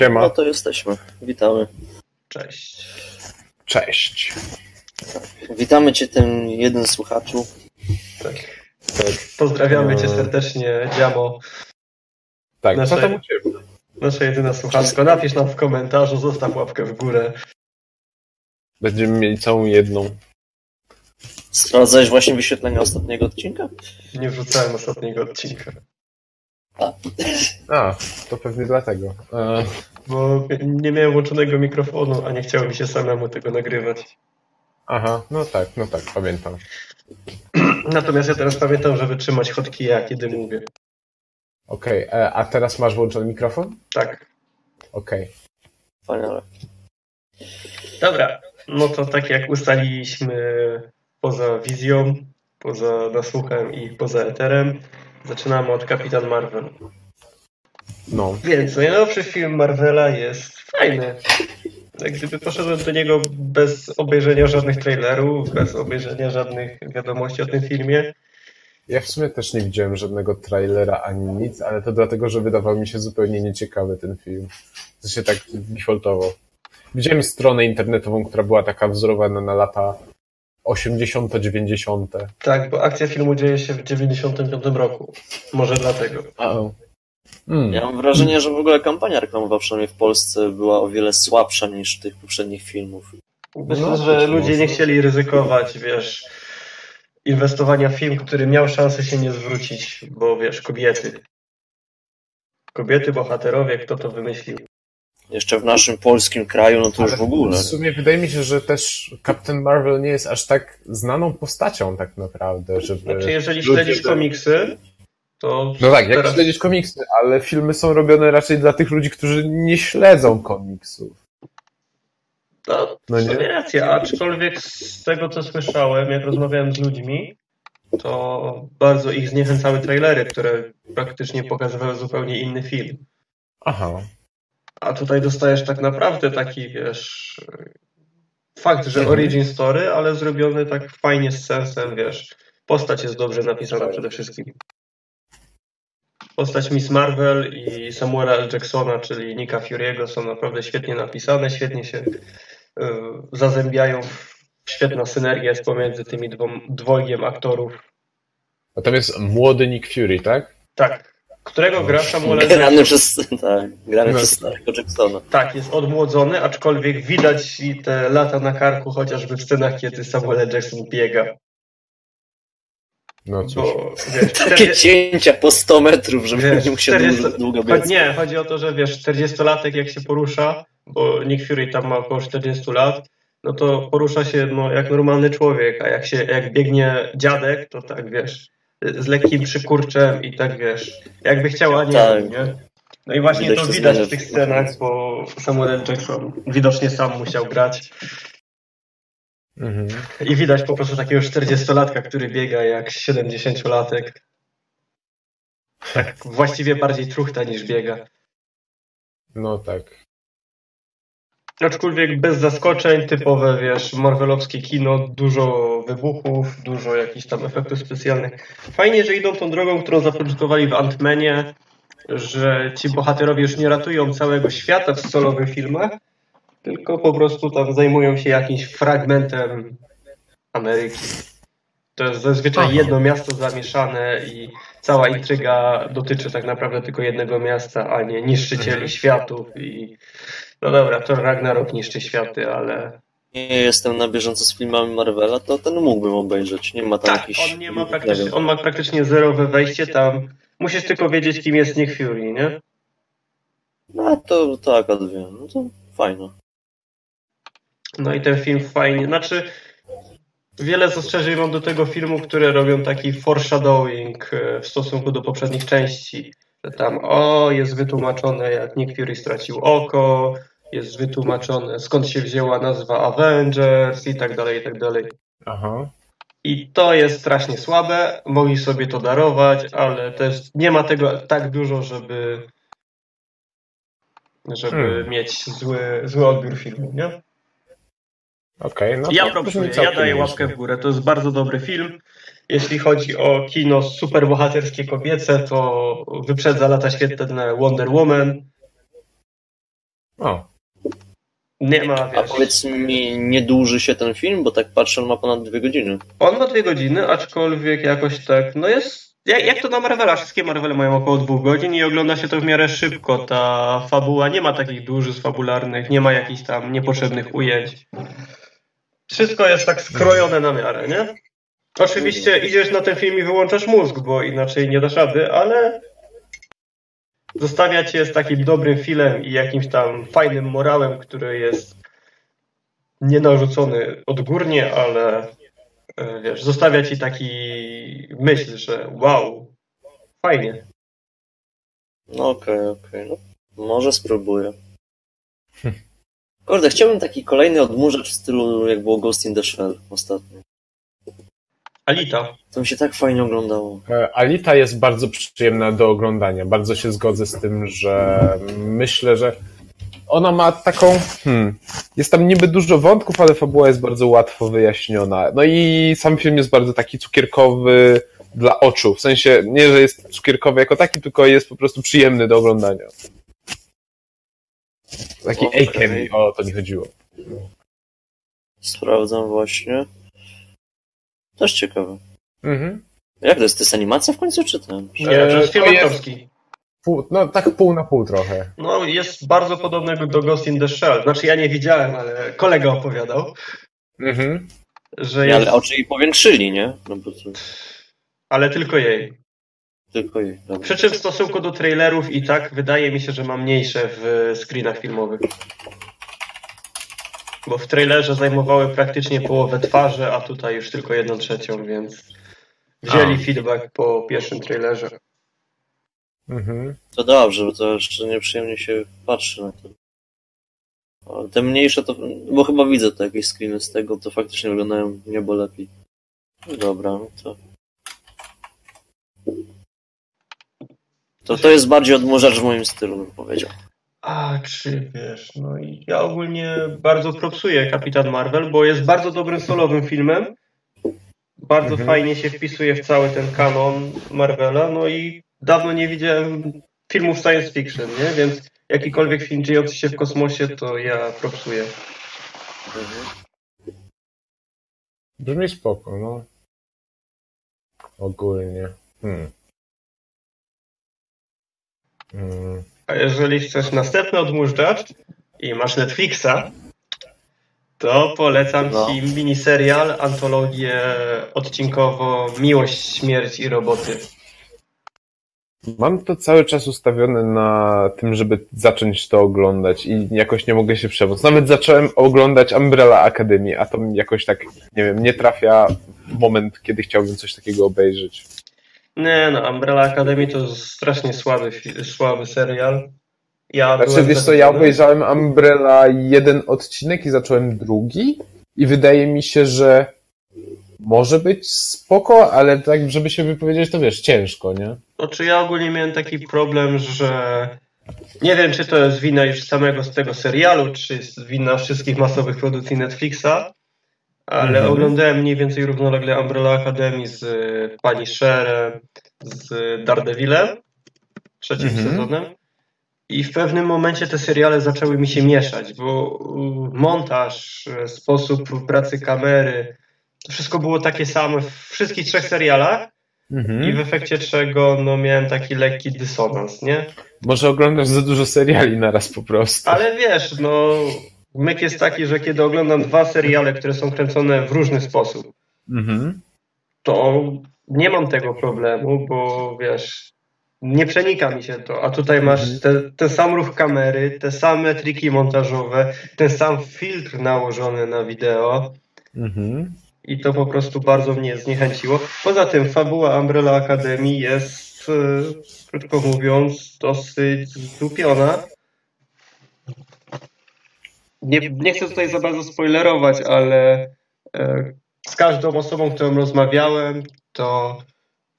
Siema. No to jesteśmy. Witamy. Cześć. Cześć. Witamy Cię, ten jeden słuchaczu. Tak. Pozdrawiamy Cię serdecznie, Dziamo. Tak, Nasze- co tam u Ciebie? Nasze jedyne słuchaczko. Napisz nam w komentarzu, zostaw łapkę w górę. Będziemy mieli całą jedną. Sprawdzałeś właśnie wyświetlenia ostatniego odcinka? Nie wrzucałem ostatniego odcinka. A, to pewnie dlatego. E, Bo nie miałem włączonego mikrofonu, a nie chciało mi się samemu tego nagrywać. aha, no tak, no tak, pamiętam. Natomiast ja teraz pamiętam, żeby trzymać chodki ja, kiedy mówię. Okej, e, a teraz masz włączony mikrofon? Tak. Okej. Wspaniale. Dobra. No to tak jak ustaliliśmy poza wizją, poza nasłuchem i poza eterem, zaczynamy od Kapitan Marvel. No, Więc najnowszy film Marvela jest fajny. Jak gdyby poszedłem do niego bez obejrzenia żadnych trailerów, bez obejrzenia żadnych wiadomości o tym filmie. ja w sumie też nie widziałem żadnego trailera ani nic, ale to dlatego, że wydawał mi się zupełnie nieciekawy ten film. To się tak defaultowo. Widziałem stronę internetową, która była taka wzorowana na lata 80., 90. Tak, bo akcja filmu dzieje się w 95 roku. Może dlatego. A, mm. Ja mam wrażenie, że w ogóle kampania reklamowa, przynajmniej w Polsce, była o wiele słabsza niż tych poprzednich filmów. Myślę, No, że ludzie nie chcieli ryzykować, wiesz, inwestowania w film, który miał szansę się nie zwrócić, bo wiesz, kobiety. Kobiety, bohaterowie, kto to wymyślił? Jeszcze w naszym polskim kraju, no to już Ale w ogóle. W sumie wydaje mi się, że też Captain Marvel nie jest aż tak znaną postacią tak naprawdę, żeby... Znaczy, jeżeli śledzisz komiksy, to No tak, jak teraz- śledzisz komiksy, ale filmy są robione raczej dla tych ludzi, którzy nie śledzą komiksów. No, No nie? rację, aczkolwiek z tego co słyszałem, jak rozmawiałem z ludźmi, to bardzo ich zniechęcały trailery, które praktycznie pokazywały zupełnie inny film. Aha. A tutaj dostajesz tak naprawdę taki, wiesz, fakt, że Mhm. origin story, ale zrobiony tak fajnie z sensem, wiesz. Postać jest dobrze napisana przede wszystkim. Postać Miss Marvel i Samuela L. Jacksona, czyli Nicka Fury'ego są naprawdę świetnie napisane, świetnie się y, zazębiają. Świetna synergia jest pomiędzy tymi dwom, dwojgiem aktorów. A tam jest młody Nick Fury, tak? Tak, którego gra Samuel L. Grany Jackson. przez, tak, grany No. przez starego Jacksona. Tak, jest odmłodzony, aczkolwiek widać i te lata na karku, chociażby w scenach, kiedy Samuel L. Jackson biega. No cóż. Bo wiesz, Takie 40, cięcia po 100 metrów, żeby wiesz, nie musiał 40 długo, długo biec. Nie, chodzi o to, że wiesz, 40-latek jak się porusza, bo Nick Fury tam ma około 40 lat, no to porusza się no, jak normalny człowiek, a jak się jak biegnie dziadek, to tak wiesz, z lekkim przykurczem i tak wiesz, jakby chciał, a nie, Tak. nie? No i właśnie Widać to widać w tych scenach, bo Samuel. Jackson widocznie sam musiał grać Mhm. i widać po prostu takiego 40-latka, który biega jak 70-latek. Tak właściwie bardziej truchta niż biega. No tak. Aczkolwiek bez zaskoczeń, typowe, wiesz, marvelowskie kino, dużo wybuchów, dużo jakichś tam efektów specjalnych. Fajnie, że idą tą drogą, którą zapoczątkowali w Ant-Manie, że ci bohaterowie już nie ratują całego świata w solowych filmach, tylko po prostu tam zajmują się jakimś fragmentem Ameryki. To jest zazwyczaj Aha. jedno miasto zamieszane i cała intryga dotyczy tak naprawdę tylko jednego miasta, a nie niszczycieli Mhm. światów i no dobra, to Ragnarok niszczy światy, ale nie jestem na bieżąco z filmami Marvela, to ten mógłbym obejrzeć. Nie ma tam tak, jakichś... on nie ma praktycznie, on ma praktycznie zerowe wejście tam. Musisz tylko wiedzieć, kim jest Nick Fury, nie? No to, to akurat wiem. No to fajne. No i ten film fajnie, znaczy wiele zastrzeżeń mam do tego filmu, które robią taki foreshadowing e, w stosunku do poprzednich części. Tam, o, jest wytłumaczone, jak Nick Fury stracił oko, jest wytłumaczone, skąd się wzięła nazwa Avengers i tak dalej, i tak dalej. Aha. I to jest strasznie słabe, mogli sobie to darować, ale też nie ma tego tak dużo, żeby żeby Hmm. mieć zły, zły odbiór filmu, nie? Okej, no Ja proponuję, ja daję łapkę w górę. To jest bardzo dobry film. Jeśli chodzi o kino superbohaterskie kobiece, to wyprzedza lata świetne Wonder Woman. O, Nie ma, A wiesz, powiedz mi, nie dłuży się ten film, bo tak patrzę, on ma ponad dwie godziny. On ma dwie godziny, aczkolwiek jakoś tak, no jest, jak, jak to na Marvela, wszystkie Marvele mają około dwóch godzin i ogląda się to w miarę szybko, ta fabuła nie ma takich dużych fabularnych, nie ma jakichś tam niepotrzebnych ujęć. Wszystko jest tak skrojone na miarę, nie? Oczywiście idziesz na ten film i wyłączasz mózg, bo inaczej nie dasz rady, ale zostawia cię z takim dobrym filmem i jakimś tam fajnym morałem, który jest nie narzucony odgórnie, ale e, wiesz, zostawia ci taki myśl, że wow, fajnie. No okej, okej. No, może spróbuję. Kurde, chciałbym taki kolejny odmurzacz w stylu, jak było Ghost in the Shell ostatnio. Alita. To mi się tak fajnie oglądało. E, Alita jest bardzo przyjemna do oglądania. Bardzo się zgodzę z tym, że myślę, że ona ma taką. Hmm, jest tam niby dużo wątków, ale fabuła jest bardzo łatwo wyjaśniona. No i sam film jest bardzo taki cukierkowy dla oczu. W sensie nie, że jest cukierkowy jako taki, tylko jest po prostu przyjemny do oglądania. Taki. A-candy, o to mi chodziło. Sprawdzam właśnie. Też ciekawe. Mhm. Jak to jest? To jest animacja w końcu, czy ten? Nie, to jest film to jest- aktorski. Pół, no tak pół na pół trochę. No, jest bardzo podobny do Ghost in the Shell. Znaczy, ja nie widziałem, ale kolega opowiadał, Mhm. że Nie, jest, ale oczy jej powiększyli, nie? No bo ale tylko jej. Tylko jej. Dobra. Przy czym w stosunku do trailerów i tak wydaje mi się, że ma mniejsze w screenach filmowych. Bo w trailerze zajmowały praktycznie połowę twarzy, a tutaj już tylko jedną trzecią, więc wzięli A. feedback po pierwszym trailerze. Mhm. To dobrze, bo to jeszcze nieprzyjemnie się patrzy na to. Ale te mniejsze to, bo chyba widzę te jakieś screeny z tego, to faktycznie wyglądają niebo lepiej. No Dobra, no to... To to jest bardziej odmurzacz w moim stylu, bym powiedział. A czy wiesz, no i ja ogólnie bardzo propsuję Kapitan Marvel, bo jest bardzo dobrym solowym filmem. Bardzo Mhm. fajnie się wpisuje w cały ten kanon Marvela, no i dawno nie widziałem filmów science fiction, nie? Więc jakikolwiek film dziejący się w kosmosie, to ja propsuję. Mhm. Brzmi spoko, no. Ogólnie. Hmm. A jeżeli chcesz następny odmurzacz i masz Netflixa, to polecam No. ci miniserial, antologię odcinkowo Miłość, Śmierć i Roboty. Mam to cały czas ustawione na tym, żeby zacząć to oglądać i jakoś nie mogę się przemóc. Nawet zacząłem oglądać Umbrella Academy, a to mi jakoś tak, nie wiem, nie trafia w moment, kiedy chciałbym coś takiego obejrzeć. Nie, no Umbrella Academy to strasznie słaby, słaby serial. Ja Znaczy, wiesz co, ja obejrzałem Umbrella jeden odcinek i zacząłem drugi i wydaje mi się, że może być spoko, ale tak, żeby się wypowiedzieć, to wiesz, ciężko, nie? Znaczy ja ogólnie miałem taki problem, że nie wiem, czy to jest wina już samego z tego serialu, czy jest wina wszystkich masowych produkcji Netflixa, ale Mhm. oglądałem mniej więcej równolegle Umbrella Academy z y, Pani Sherem, z Daredevilem, trzecim Mhm. sezonem. I w pewnym momencie te seriale zaczęły mi się mieszać, bo y, montaż, y, sposób pracy kamery, to wszystko było takie same w wszystkich trzech serialach. Mhm. I w efekcie czego no, miałem taki lekki dysonans, nie? Może oglądasz za dużo seriali naraz po prostu. Ale wiesz, no, myk jest taki, że kiedy oglądam dwa seriale, które są kręcone w różny sposób, Mhm. to nie mam tego problemu, bo wiesz, nie przenika mi się to. A tutaj masz te, ten sam ruch kamery, te same triki montażowe, ten sam filtr nałożony na wideo. Mhm. I to po prostu bardzo mnie zniechęciło. Poza tym fabuła Umbrella Academy jest, e, krótko mówiąc, dosyć zdupiona. Nie, nie chcę tutaj za bardzo spoilerować, ale e, z każdą osobą, którą rozmawiałem, to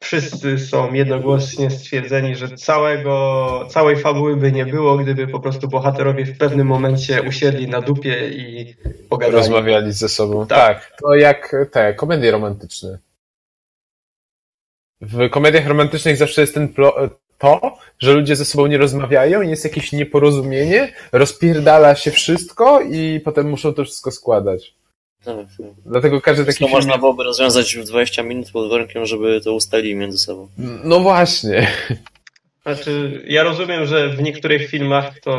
wszyscy są jednogłośnie stwierdzeni, że całego, całej fabuły by nie było, gdyby po prostu bohaterowie w pewnym momencie usiedli na dupie i pogadali. Rozmawiali ze sobą. Tak. Tak. to jak te komedie romantyczne. W komediach romantycznych zawsze jest ten, plo, to, że ludzie ze sobą nie rozmawiają, jest jakieś nieporozumienie, rozpierdala się wszystko i potem muszą to wszystko składać. Tak, tak. Dlatego każdy taki Wszystko film... można byłoby rozwiązać w 20 minut pod warunkiem, żeby to ustalili między sobą. No właśnie. Znaczy, ja rozumiem, że w niektórych filmach to,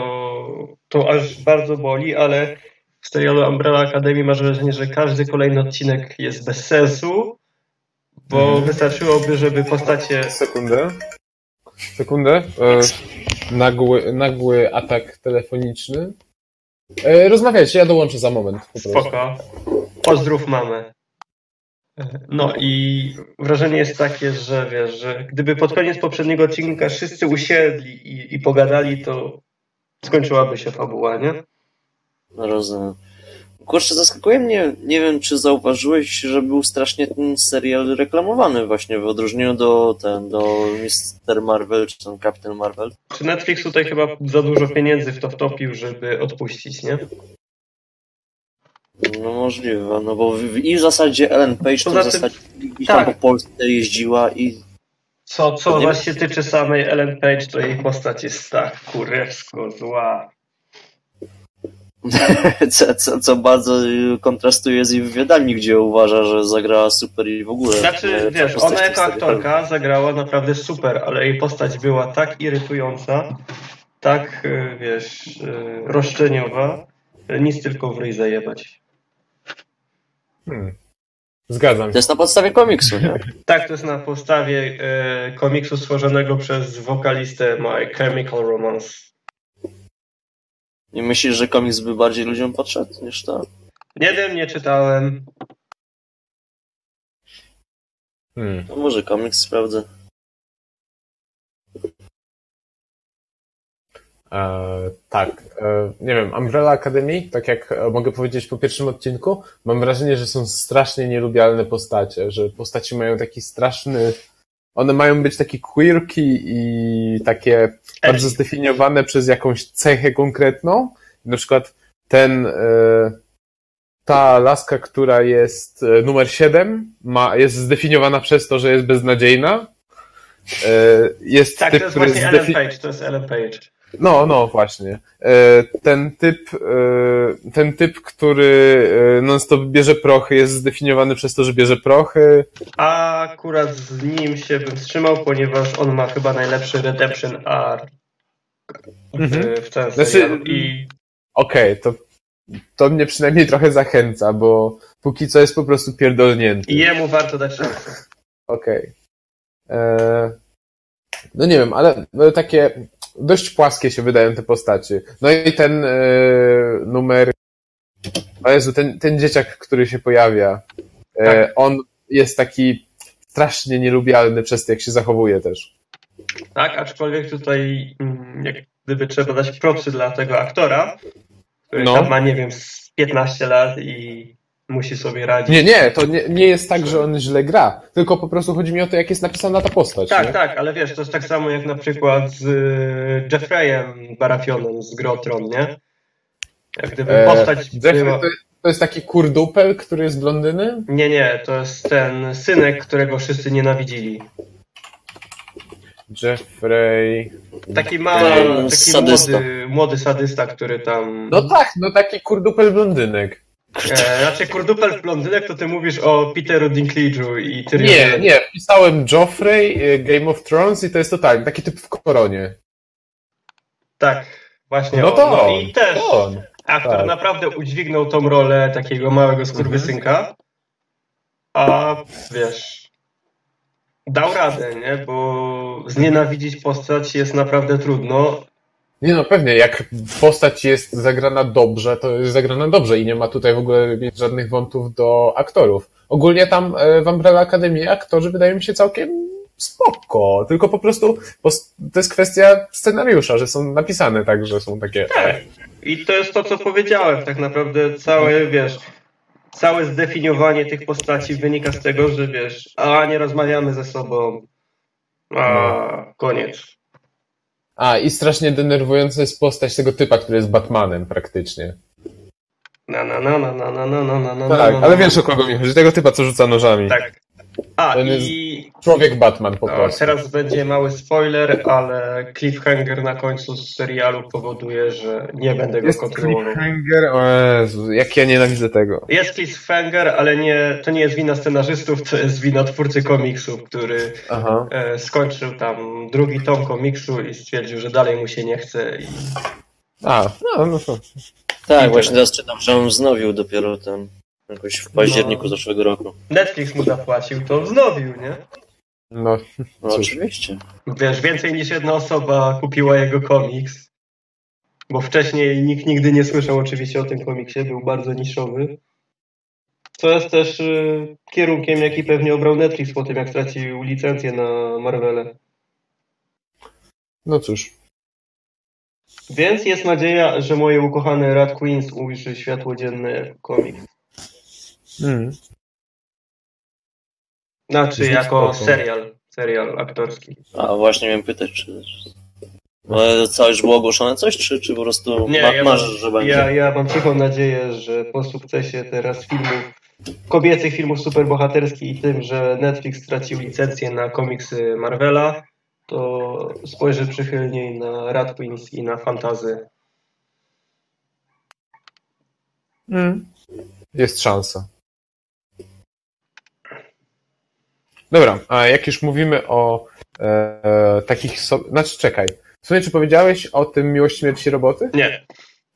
to aż bardzo boli, ale w serialu Umbrella Academy masz wrażenie, że każdy kolejny odcinek jest bez sensu, bo Mhm. wystarczyłoby, żeby postacie... Sekundę. Sekundę. E, nagły, nagły atak telefoniczny. E, rozmawiajcie, ja dołączę za moment. Po prostu. Spoko. Pozdrów mamę. No i wrażenie jest takie, że wiesz, że gdyby pod koniec poprzedniego odcinka wszyscy usiedli i, i pogadali, to skończyłaby się fabuła, nie? No rozumiem. Kurczę, zaskakuje mnie, nie wiem czy zauważyłeś, że był strasznie ten serial reklamowany właśnie w odróżnieniu do ten, do Mr. Marvel czy tam Captain Marvel. Czy Netflix tutaj chyba za dużo pieniędzy w to wtopił, żeby odpuścić, nie? No możliwe, no bo w, w, i w zasadzie Ellen Page to Poza w tym- zasadzie gdzieś tak. tam po Polsce jeździła i Co, co zaś się tyczy samej Ellen Page, to jej postać jest tak kurewsko zła. co, co, co bardzo kontrastuje z jej wywiadami, gdzie uważa, że zagrała super i w ogóle. Znaczy, wiesz, ona jako aktorka zagrała naprawdę super, ale jej postać była tak irytująca, tak, y, wiesz, y, roszczeniowa, że nic tylko w ryj zajebać. Hmm. Zgadzam To jest na podstawie komiksu, nie? Tak, to jest na podstawie e, komiksu stworzonego przez wokalistę My Chemical Romance. Nie myślisz, że komiks by bardziej ludziom podszedł niż to? Nie wiem, nie czytałem. Hmm. No może komiks sprawdzę. E, tak, e, nie wiem, Umbrella Academy, tak jak e, mogę powiedzieć po pierwszym odcinku, mam wrażenie, że są strasznie nielubialne postacie, że postaci mają taki straszny, one mają być takie quirky i takie bardzo zdefiniowane przez jakąś cechę konkretną. Na przykład ten, e, ta laska, która jest e, numer 7, ma, jest zdefiniowana przez to, że jest beznadziejna. E, Jest Tak, typ, to jest właśnie Ellen Page, to jest Ellen Page. No, no, właśnie. E, Ten typ, e, ten typ, który e, non-stop bierze prochy, jest zdefiniowany przez to, że bierze prochy. A akurat z nim się bym wstrzymał, ponieważ on ma chyba najlepszy redemption arc Mhm. w, całym Znaczy-. I Okej, to, to mnie przynajmniej trochę zachęca, bo póki co jest po prostu pierdolnięty. I jemu warto dać szansę. Okej. E, No nie wiem, ale no, takie dość płaskie się wydają te postaci. No i ten e, numer. O Jezu, ten, ten dzieciak, który się pojawia. E, Tak. On jest taki strasznie nielubialny przez to, jak się zachowuje też. Tak, aczkolwiek tutaj mm, jak gdyby trzeba dać propsy dla tego aktora, który No. tam ma, nie wiem, z 15 lat i musi sobie radzić. Nie, nie, to nie, nie jest tak, że on źle gra, tylko po prostu chodzi mi o to, jak jest napisana ta postać. Tak, nie? tak, ale wiesz, to jest tak samo jak na przykład z y, Jeffreyem Barafionem z Grotron, nie? Jak gdyby E, postać Jeffrey była... to, to jest taki kurdupel, który jest blondyny? Nie, nie, to jest ten synek, którego wszyscy nienawidzili. Jeffrey... Taki mały, taki sadysta. młody, młody sadysta, który tam... No tak, no taki kurdupel blondynek. E, raczej kurdupel w blondynek, to ty mówisz o Peteru Dinklage'u i Tyrion. Nie, nie, pisałem Joffrey, y, Game of Thrones i to jest totalnie taki typ w koronie. Tak, właśnie No on. to No on, i też on. aktor tak. naprawdę udźwignął tą rolę takiego małego skurwysynka, a wiesz, dał radę, nie? Bo znienawidzić postać jest naprawdę trudno. Nie no, pewnie, jak postać jest zagrana dobrze, to jest zagrana dobrze i nie ma tutaj w ogóle mieć żadnych wątów do aktorów. Ogólnie tam e, w Umbrella Academy aktorzy wydają mi się całkiem spoko, tylko po prostu to jest kwestia scenariusza, że są napisane tak, że są takie... Tak. I to jest to, co powiedziałem. Tak naprawdę całe, wiesz, całe zdefiniowanie tych postaci wynika z tego, że wiesz, a nie rozmawiamy ze sobą, a koniec. A, i strasznie denerwująca jest postać tego typa, który jest Batmanem praktycznie. Na na na na na na na na na na Tak, na, na. ale wiesz o kogo mi chodzi, tego typa, co rzuca nożami. Tak. A, Ten i Człowiek Batman po prostu. teraz będzie mały spoiler, ale cliffhanger na końcu serialu powoduje, że nie będę go Jest kontynuował. cliffhanger? O Jezu, jak ja nienawidzę tego. Jest cliffhanger, ale nie, to nie jest wina scenarzystów, to jest wina twórcy komiksu, który Aha. e, skończył tam drugi tom komiksu i stwierdził, że dalej mu się nie chce. I... A, no, no to. Tak, właśnie teraz czytam, że on wznowił dopiero ten jakoś w październiku No. zeszłego roku. Netflix mu zapłacił, to wznowił, nie? No, No oczywiście. Wiesz, więcej niż jedna osoba kupiła jego komiks, bo wcześniej nikt nigdy nie słyszał oczywiście o tym komiksie, był bardzo niszowy. Co jest też y, kierunkiem, jaki pewnie obrał Netflix po tym, jak stracił licencję na Marvelę. no cóż. Więc jest nadzieja, że moje ukochane Rat Queens ujrzy światło dzienne jako komiks. Mm. Znaczy, Brzmi jako spoko. serial, serial aktorski. A właśnie miałem pytać, czy... Ale co, już było ogłoszone coś, czy, czy po prostu Nie, ma, ja, masz, mam, że będzie? ja, ja mam cichą nadzieję, że po sukcesie teraz filmów, kobiecych filmów superbohaterskich i tym, że Netflix stracił licencję na komiksy Marvela, to spojrzy przychylniej na Rat Queens i na Fantazy. Mm. Jest szansa. Dobra, a jak już mówimy o e, takich. So... Znaczy, czekaj. W sumie, czy powiedziałeś o tym miłość śmierci roboty? Nie.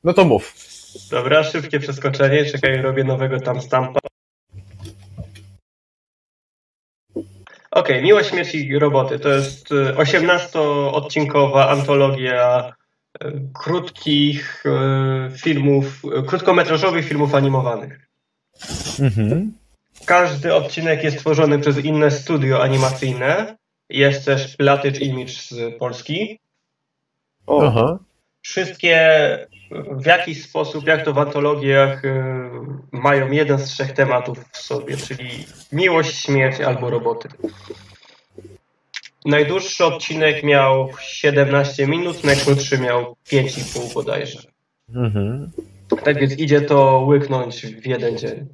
No to mów. Dobra, szybkie przeskoczenie. Czekaj, robię nowego tam stampa. Okej, Miłość Śmierci Roboty to jest y, 18-odcinkowa antologia y, krótkich filmów, krótkometrażowych filmów animowanych. Mhm. Każdy odcinek jest tworzony przez inne studio animacyjne. Jest też Platage Image z Polski. O, Aha. Wszystkie w jakiś sposób, jak to w antologiach, y, mają jeden z trzech tematów w sobie, czyli miłość, śmierć albo roboty. Najdłuższy odcinek miał 17 minut, najkrótszy miał 5,5 bodajże. Mhm. Tak więc idzie to łyknąć w jeden dzień.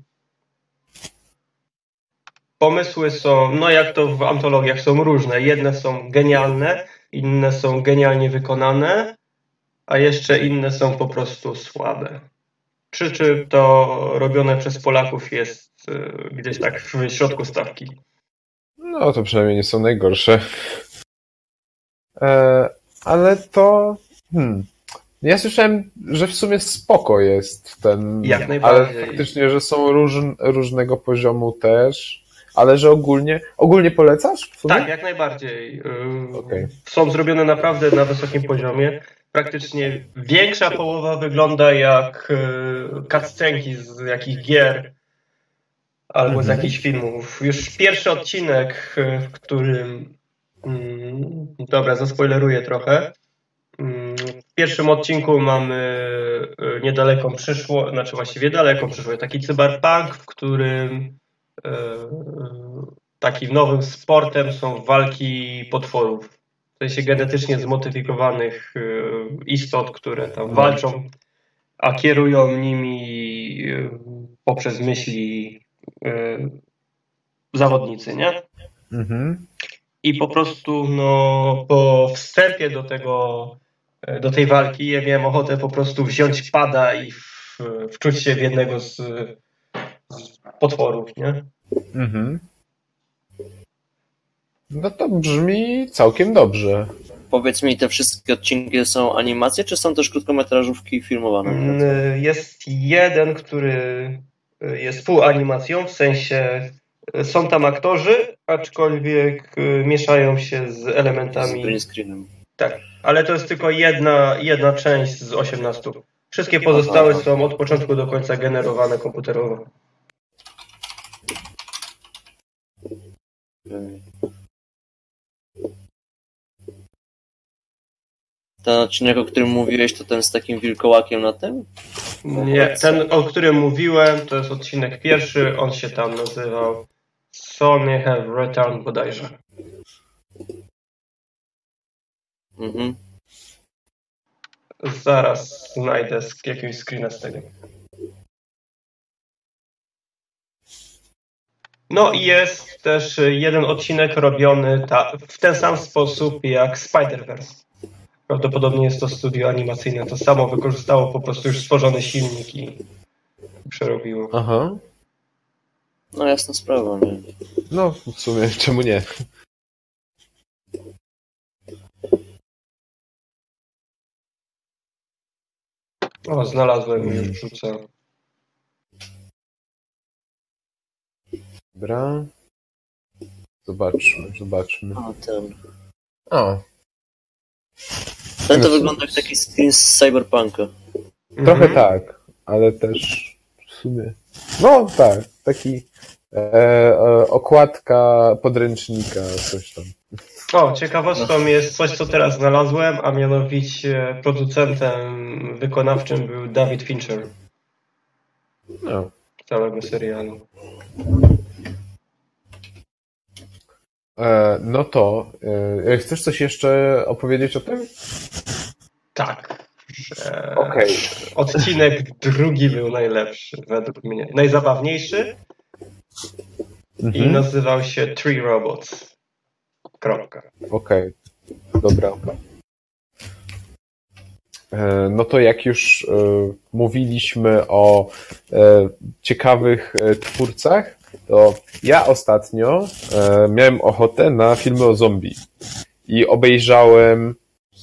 Pomysły są, no jak to w antologiach, są różne. Jedne są genialne, inne są genialnie wykonane, a jeszcze inne są po prostu słabe. Przy czym to robione przez Polaków jest y, gdzieś tak w środku stawki. No to przynajmniej nie są najgorsze. E, ale to. Hmm. Ja słyszałem, że w sumie spoko jest ten. Jak Ale najbardziej. faktycznie, że są róż, różnego poziomu też. Ale że ogólnie. Ogólnie polecasz? Tak, jak najbardziej. Yy, Okej. Są zrobione naprawdę na wysokim poziomie. Praktycznie większa połowa wygląda jak yy, cutscenki z jakichś gier albo z Mhm. jakichś filmów. Już pierwszy odcinek, yy, w którym. mm, dobra, zaspoileruję trochę. Mm, W pierwszym odcinku mamy niedaleką przyszłość, znaczy właściwie daleką przyszłość, taki cyberpunk, w którym takim nowym sportem są walki potworów. W sensie genetycznie zmodyfikowanych y, istot, które tam walczą, a kierują nimi y, poprzez myśli zawodnicy, nie? Mhm. I po prostu no, po wstępie do tego, do tej walki ja miałem ochotę po prostu wziąć pada i w, wczuć się w jednego z, z potworów, nie? Mhm. No to brzmi całkiem dobrze. powiedz mi, te wszystkie odcinki są animacje, czy są też krótkometrażówki filmowane? Mm, Jest jeden, który y, jest full animacją, w sensie y, są tam aktorzy, aczkolwiek y, mieszają się z Z elementami. green screenem. Tak, ale to jest tylko jedna, jedna część z 18. Wszystkie pozostałe są od początku do końca generowane komputerowo. Ten odcinek, o którym mówiłeś, to ten z takim wilkołakiem na tym? Nie, ten, o którym mówiłem, to jest odcinek pierwszy, on się tam nazywał Sony Have Returned bodajże. Mhm. Zaraz znajdę jakiegoś screena z tego. No i jest też jeden odcinek robiony ta, w ten sam sposób jak Spider-Verse. Prawdopodobnie jest to studio animacyjne. To samo wykorzystało po prostu już stworzony silnik i przerobiło. Aha. No jasna sprawa, nie? No, w sumie, czemu nie? O, znalazłem już wrzucę. Dobra. Zobaczmy, zobaczmy. A, ten. O, Ten to wygląda jak taki skin z Cyberpunka. trochę Mhm. tak, ale też w sumie. No tak, taki e, e, okładka podręcznika, coś tam. O, ciekawostką jest coś, co teraz znalazłem, a mianowicie producentem wykonawczym był David Fincher No. całego serialu. E, no to, e, chcesz coś jeszcze opowiedzieć o tym? Tak. E, Okej. Odcinek drugi był najlepszy, według mnie. Najzabawniejszy i Mhm. nazywał się Three Robots. Kropka. Okej, dobra. E, No to jak już e, mówiliśmy o e, ciekawych e, twórcach, to ja ostatnio e, miałem ochotę na filmy o zombie i obejrzałem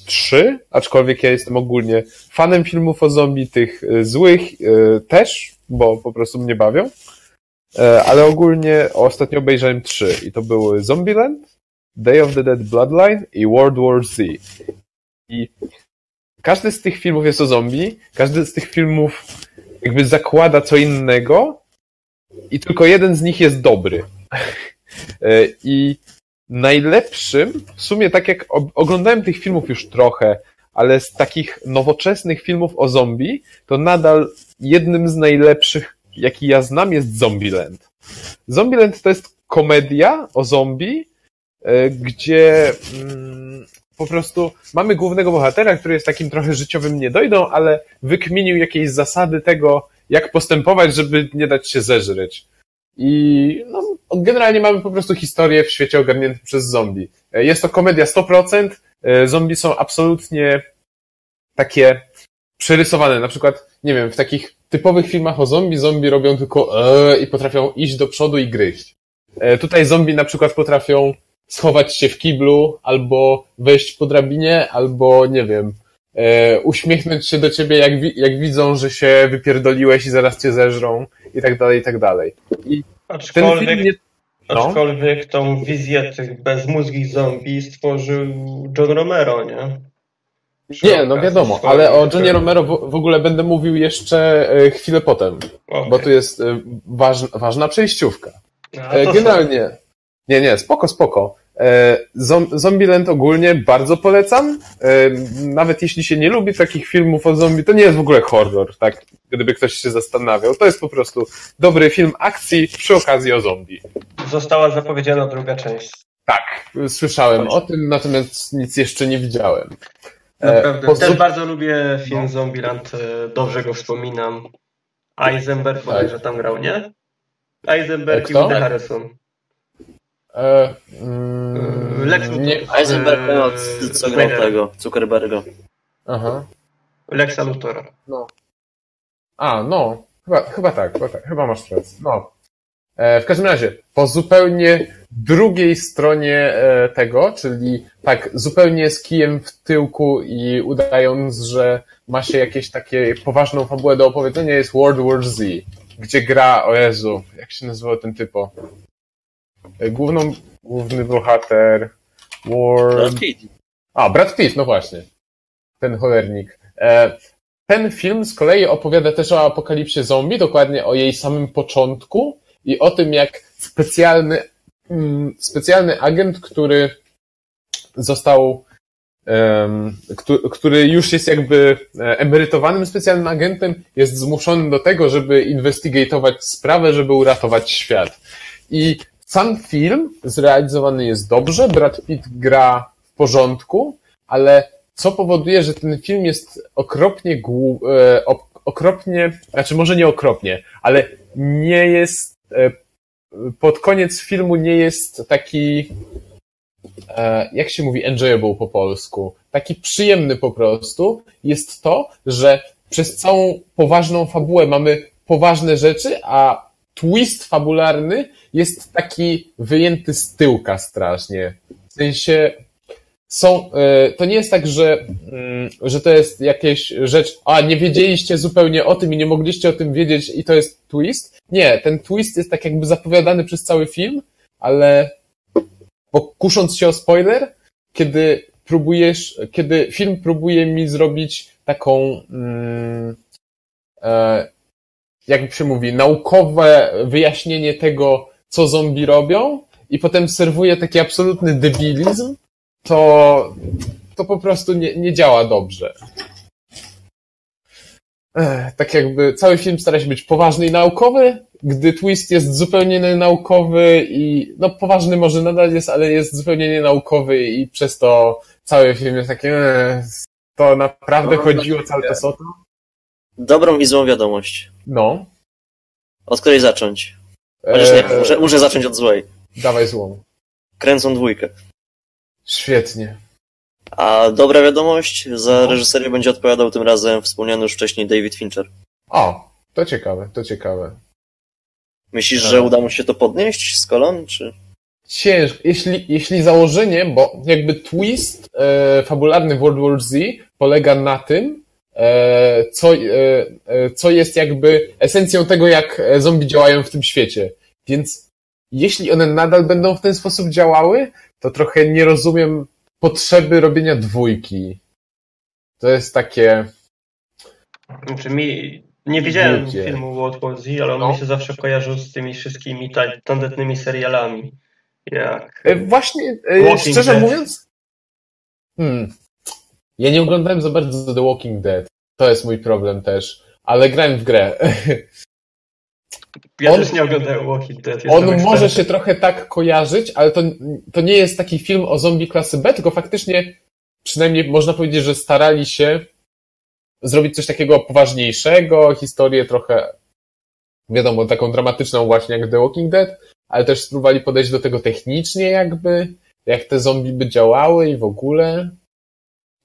trzy, aczkolwiek ja jestem ogólnie fanem filmów o zombie, tych e, złych e, też, bo po prostu mnie bawią, E, ale ogólnie ostatnio obejrzałem trzy i to były Zombieland, Day of the Dead Bloodline i World War Z. I każdy z tych filmów jest o zombie, każdy z tych filmów jakby zakłada co innego i tylko jeden z nich jest dobry. E, I najlepszym, w sumie tak jak oglądałem tych filmów już trochę, ale z takich nowoczesnych filmów o zombie, to nadal jednym z najlepszych, jaki ja znam, jest Zombieland. Zombieland to jest komedia o zombie, e, gdzie mm, po prostu mamy głównego bohatera, który jest takim trochę życiowym niedojdą, ale wykminił jakieś zasady tego, jak postępować, żeby nie dać się zeżreć. I no, generalnie mamy po prostu historię w świecie ogarniętym przez zombie. E, Jest to komedia 100%. e, Zombie są absolutnie takie przerysowane. Na przykład, nie wiem, w takich typowych filmach o zombie, zombie robią tylko e, i potrafią iść do przodu i gryźć. E, Tutaj zombie na przykład potrafią schować się w kiblu, albo wejść po drabinie, albo nie wiem, uśmiechnąć się do ciebie, jak, jak widzą, że się wypierdoliłeś i zaraz cię zeżrą, i tak dalej, i tak dalej. I ten Aczkolwiek, film nie... no. aczkolwiek tą wizję tych bezmózgich zombie stworzył John Romero, nie? Przy Nie, no wiadomo, ale o kariery. Romero w, w ogóle będę mówił jeszcze e, chwilę potem, Okej. bo tu jest e, ważna, ważna przejściówka. A E, to Generalnie. Nie, nie, spoko, spoko. E, Zom- Zombieland ogólnie bardzo polecam. E, Nawet jeśli się nie lubi takich filmów o zombie, to nie jest w ogóle horror, tak? Gdyby ktoś się zastanawiał. To jest po prostu dobry film akcji przy okazji o zombie. Została zapowiedziana druga część. Tak, słyszałem o tym, natomiast nic jeszcze nie widziałem. E, Naprawdę. po Też zo- bardzo lubię film Zombieland, e, dobrze go wspominam. Eisenberg bodajże tam grał, nie? Eisenberg Kto? i Woody Harrison. E, mm, Lex Luthor. nie, Heisenberg Eee, no, co grał tego, Zuckerberga. aha. Lexa Luthora. A, no, chyba, chyba tak, chyba tak, chyba masz rację. No. E, w każdym razie, po zupełnie drugiej stronie e, tego, czyli tak zupełnie z kijem w tyłku i udając, że ma się jakieś takie poważną fabułę do opowiedzenia, jest World War Z, gdzie gra, o Jezu, jak się nazywał ten typo? Główną, główny bohater, World... Brad Pitt. A, Brad Pitt, no właśnie. Ten cholernik. E, ten film z kolei opowiada też o apokalipsie zombie, dokładnie o jej samym początku i o tym, jak specjalny, mm, specjalny agent, który został, który już jest jakby e, emerytowanym specjalnym agentem, jest zmuszony do tego, żeby investigatować sprawę, żeby uratować świat. I sam film zrealizowany jest dobrze, Brad Pitt gra w porządku, ale co powoduje, że ten film jest okropnie głu- e, ok- okropnie, znaczy może nie okropnie, ale nie jest e, pod koniec filmu nie jest taki, e, jak się mówi, enjoyable po polsku, taki przyjemny po prostu, jest to, że przez całą poważną fabułę mamy poważne rzeczy, a twist fabularny jest taki wyjęty z tyłka strasznie. W sensie są, e, to nie jest tak, że, mm, że to jest jakieś rzecz, a nie wiedzieliście zupełnie o tym i nie mogliście o tym wiedzieć i to jest twist. Nie, ten twist jest tak jakby zapowiadany przez cały film, ale pokusząc się o spoiler, kiedy próbujesz, kiedy film próbuje mi zrobić taką, mm, e, jak się mówi, naukowe wyjaśnienie tego, co zombie robią i potem serwuje taki absolutny debilizm, to, to po prostu nie, nie działa dobrze. Ech, tak jakby cały film stara się być poważny i naukowy, gdy twist jest zupełnie nienaukowy i no poważny może nadal jest, ale jest zupełnie nienaukowy i przez to cały film jest taki to naprawdę No, chodziło całe to o to? Dobrą i złą wiadomość. No. Od której zacząć? Chociaż nie, Eee, muszę, muszę zacząć od złej. Dawaj złą. Kręcą dwójkę. Świetnie. A dobra wiadomość, za No. reżyserię będzie odpowiadał tym razem wspomniany już wcześniej David Fincher. O, to ciekawe, to ciekawe. Myślisz, Tak. że uda mu się to podnieść z kolan, czy... Ciężko. Jeśli, jeśli założenie, bo jakby twist e, fabularny World War Z polega na tym, co, e, e, co jest jakby esencją tego, jak e, zombie działają w tym świecie. Więc jeśli one nadal będą w ten sposób działały, to trochę nie rozumiem potrzeby robienia dwójki. To jest takie. Znaczy mi, nie widziałem filmu World War Z, ale on No. mi się zawsze kojarzył z tymi wszystkimi ta- tandetnymi serialami. Jak... E, Właśnie, e, Walking szczerze Dead. mówiąc. Hmm. Ja nie oglądałem za bardzo The Walking Dead. To jest mój problem też. Ale grałem w grę. Ja on- też nie oglądałem Walking Dead. On może się trochę tak kojarzyć, ale to, to nie jest taki film o zombie klasy B, tylko faktycznie przynajmniej można powiedzieć, że starali się zrobić coś takiego poważniejszego, historię trochę, wiadomo, taką dramatyczną właśnie jak The Walking Dead, ale też spróbowali podejść do tego technicznie jakby, jak te zombie by działały i w ogóle.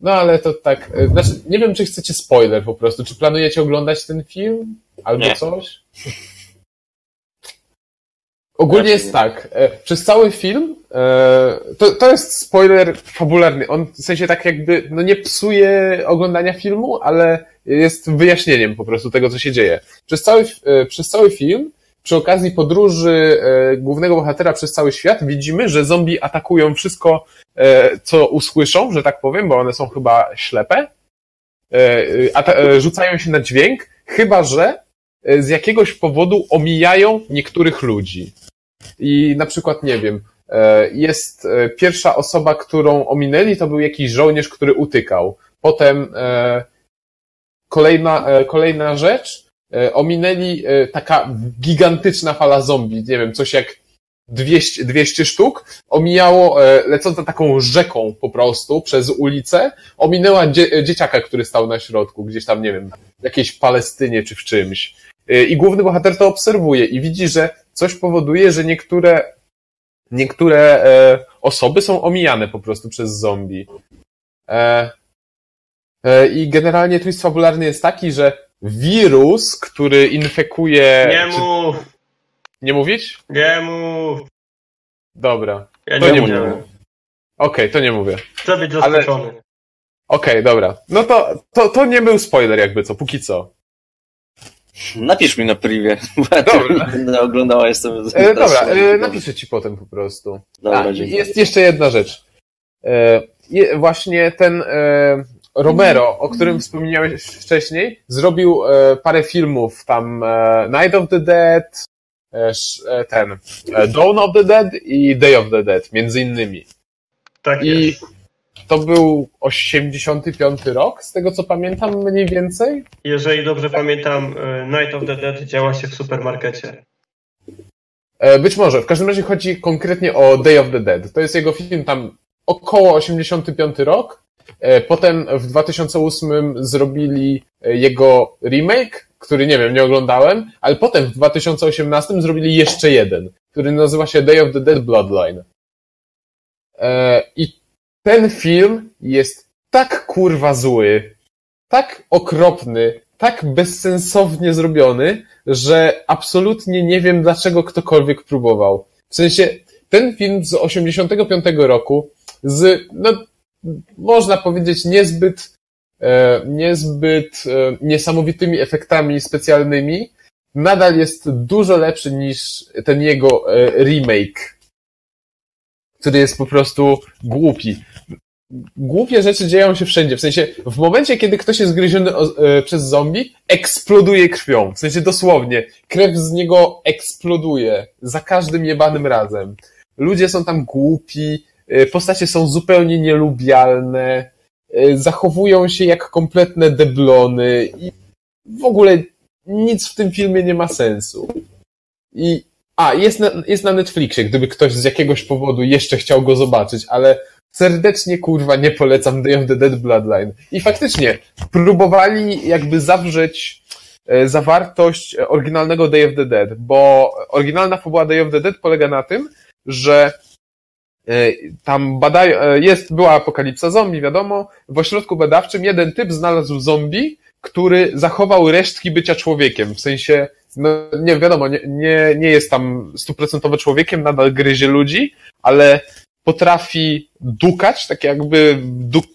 No ale to tak, e, znaczy, nie wiem, czy chcecie spoiler po prostu, czy planujecie oglądać ten film? Albo Nie. coś? Ogólnie Raczej jest nie. tak, e, przez cały film, e, to, to jest spoiler fabularny, on w sensie tak jakby, no nie psuje oglądania filmu, ale jest wyjaśnieniem po prostu tego, co się dzieje. Przez cały, przez cały film, przy okazji podróży e, głównego bohatera przez cały świat, widzimy, że zombie atakują wszystko, e, co usłyszą, że tak powiem, bo one są chyba ślepe, e, rzucają się na dźwięk, chyba że z jakiegoś powodu omijają niektórych ludzi. I na przykład, nie wiem, jest pierwsza osoba, którą ominęli, to był jakiś żołnierz, który utykał. Potem kolejna, kolejna rzecz, ominęli e, taka gigantyczna fala zombie, nie wiem, coś jak 200, 200 sztuk, omijało, e, lecąca taką rzeką po prostu przez ulicę, ominęła dzie, dzieciaka, który stał na środku, gdzieś tam, nie wiem, w jakiejś Palestynie czy w czymś. E, I główny bohater to obserwuje i widzi, że coś powoduje, że niektóre, niektóre e, osoby są omijane po prostu przez zombie. E, e, I generalnie twist fabularny jest taki, że wirus, który infekuje... Nie czy- mów! nie mówić? Nie mów! Dobra. Ja To nie nie mówię. mówię. Okej, to nie mówię. Chcę być Ale- zaskoczony. Okej, dobra. No to, to, to nie był spoiler jakby co, póki co. Napisz mi na privie, bo ja to Dobra. będę oglądała, jestem... E, dobra, e, napiszę ci potem po prostu. Dobra, A, jest jeszcze jedna rzecz. E, je, właśnie ten e, Romero, o którym wspomniałeś wcześniej, zrobił e, parę filmów, tam e, Night of the Dead, e, ten e, Dawn of the Dead i Day of the Dead, między innymi. Tak I jest. to był 85 rok, z tego co pamiętam mniej więcej. Jeżeli dobrze pamiętam, Night of the Dead działa się w supermarkecie. E, Być może. W każdym razie chodzi konkretnie o Day of the Dead. To jest jego film tam około 85 rok. E, Potem w 2008 zrobili e, jego remake, który nie wiem, nie oglądałem, ale potem w 2018 zrobili jeszcze jeden. który nazywa się Day of the Dead Bloodline. E, I ten film jest tak kurwa zły, tak okropny, tak bezsensownie zrobiony, że absolutnie nie wiem, dlaczego ktokolwiek próbował. W sensie, ten film z 85 roku, z, no, można powiedzieć, niezbyt, e, niezbyt e, niesamowitymi efektami specjalnymi, nadal jest dużo lepszy niż ten jego e, remake, który jest po prostu głupi głupie rzeczy dzieją się wszędzie. W sensie, w momencie, kiedy ktoś jest gryziony przez zombie, eksploduje krwią. W sensie dosłownie. Krew z niego eksploduje. Za każdym jebanym razem. Ludzie są tam głupi, postacie są zupełnie nielubialne, e, zachowują się jak kompletne deblony i w ogóle nic w tym filmie nie ma sensu. I, a, jest na, jest na Netflixie, gdyby ktoś z jakiegoś powodu jeszcze chciał go zobaczyć, ale serdecznie kurwa nie polecam Day of the Dead Bloodline. I faktycznie próbowali jakby zawrzeć e, zawartość oryginalnego Day of the Dead, bo oryginalna fabuła Day of the Dead polega na tym, że tam badają, e, jest, była apokalipsa zombie, wiadomo, w ośrodku badawczym jeden typ znalazł zombie, który zachował resztki bycia człowiekiem, w sensie, no nie wiadomo, nie, nie, nie jest tam stuprocentowo człowiekiem, nadal gryzie ludzi, ale potrafi dukać, tak jakby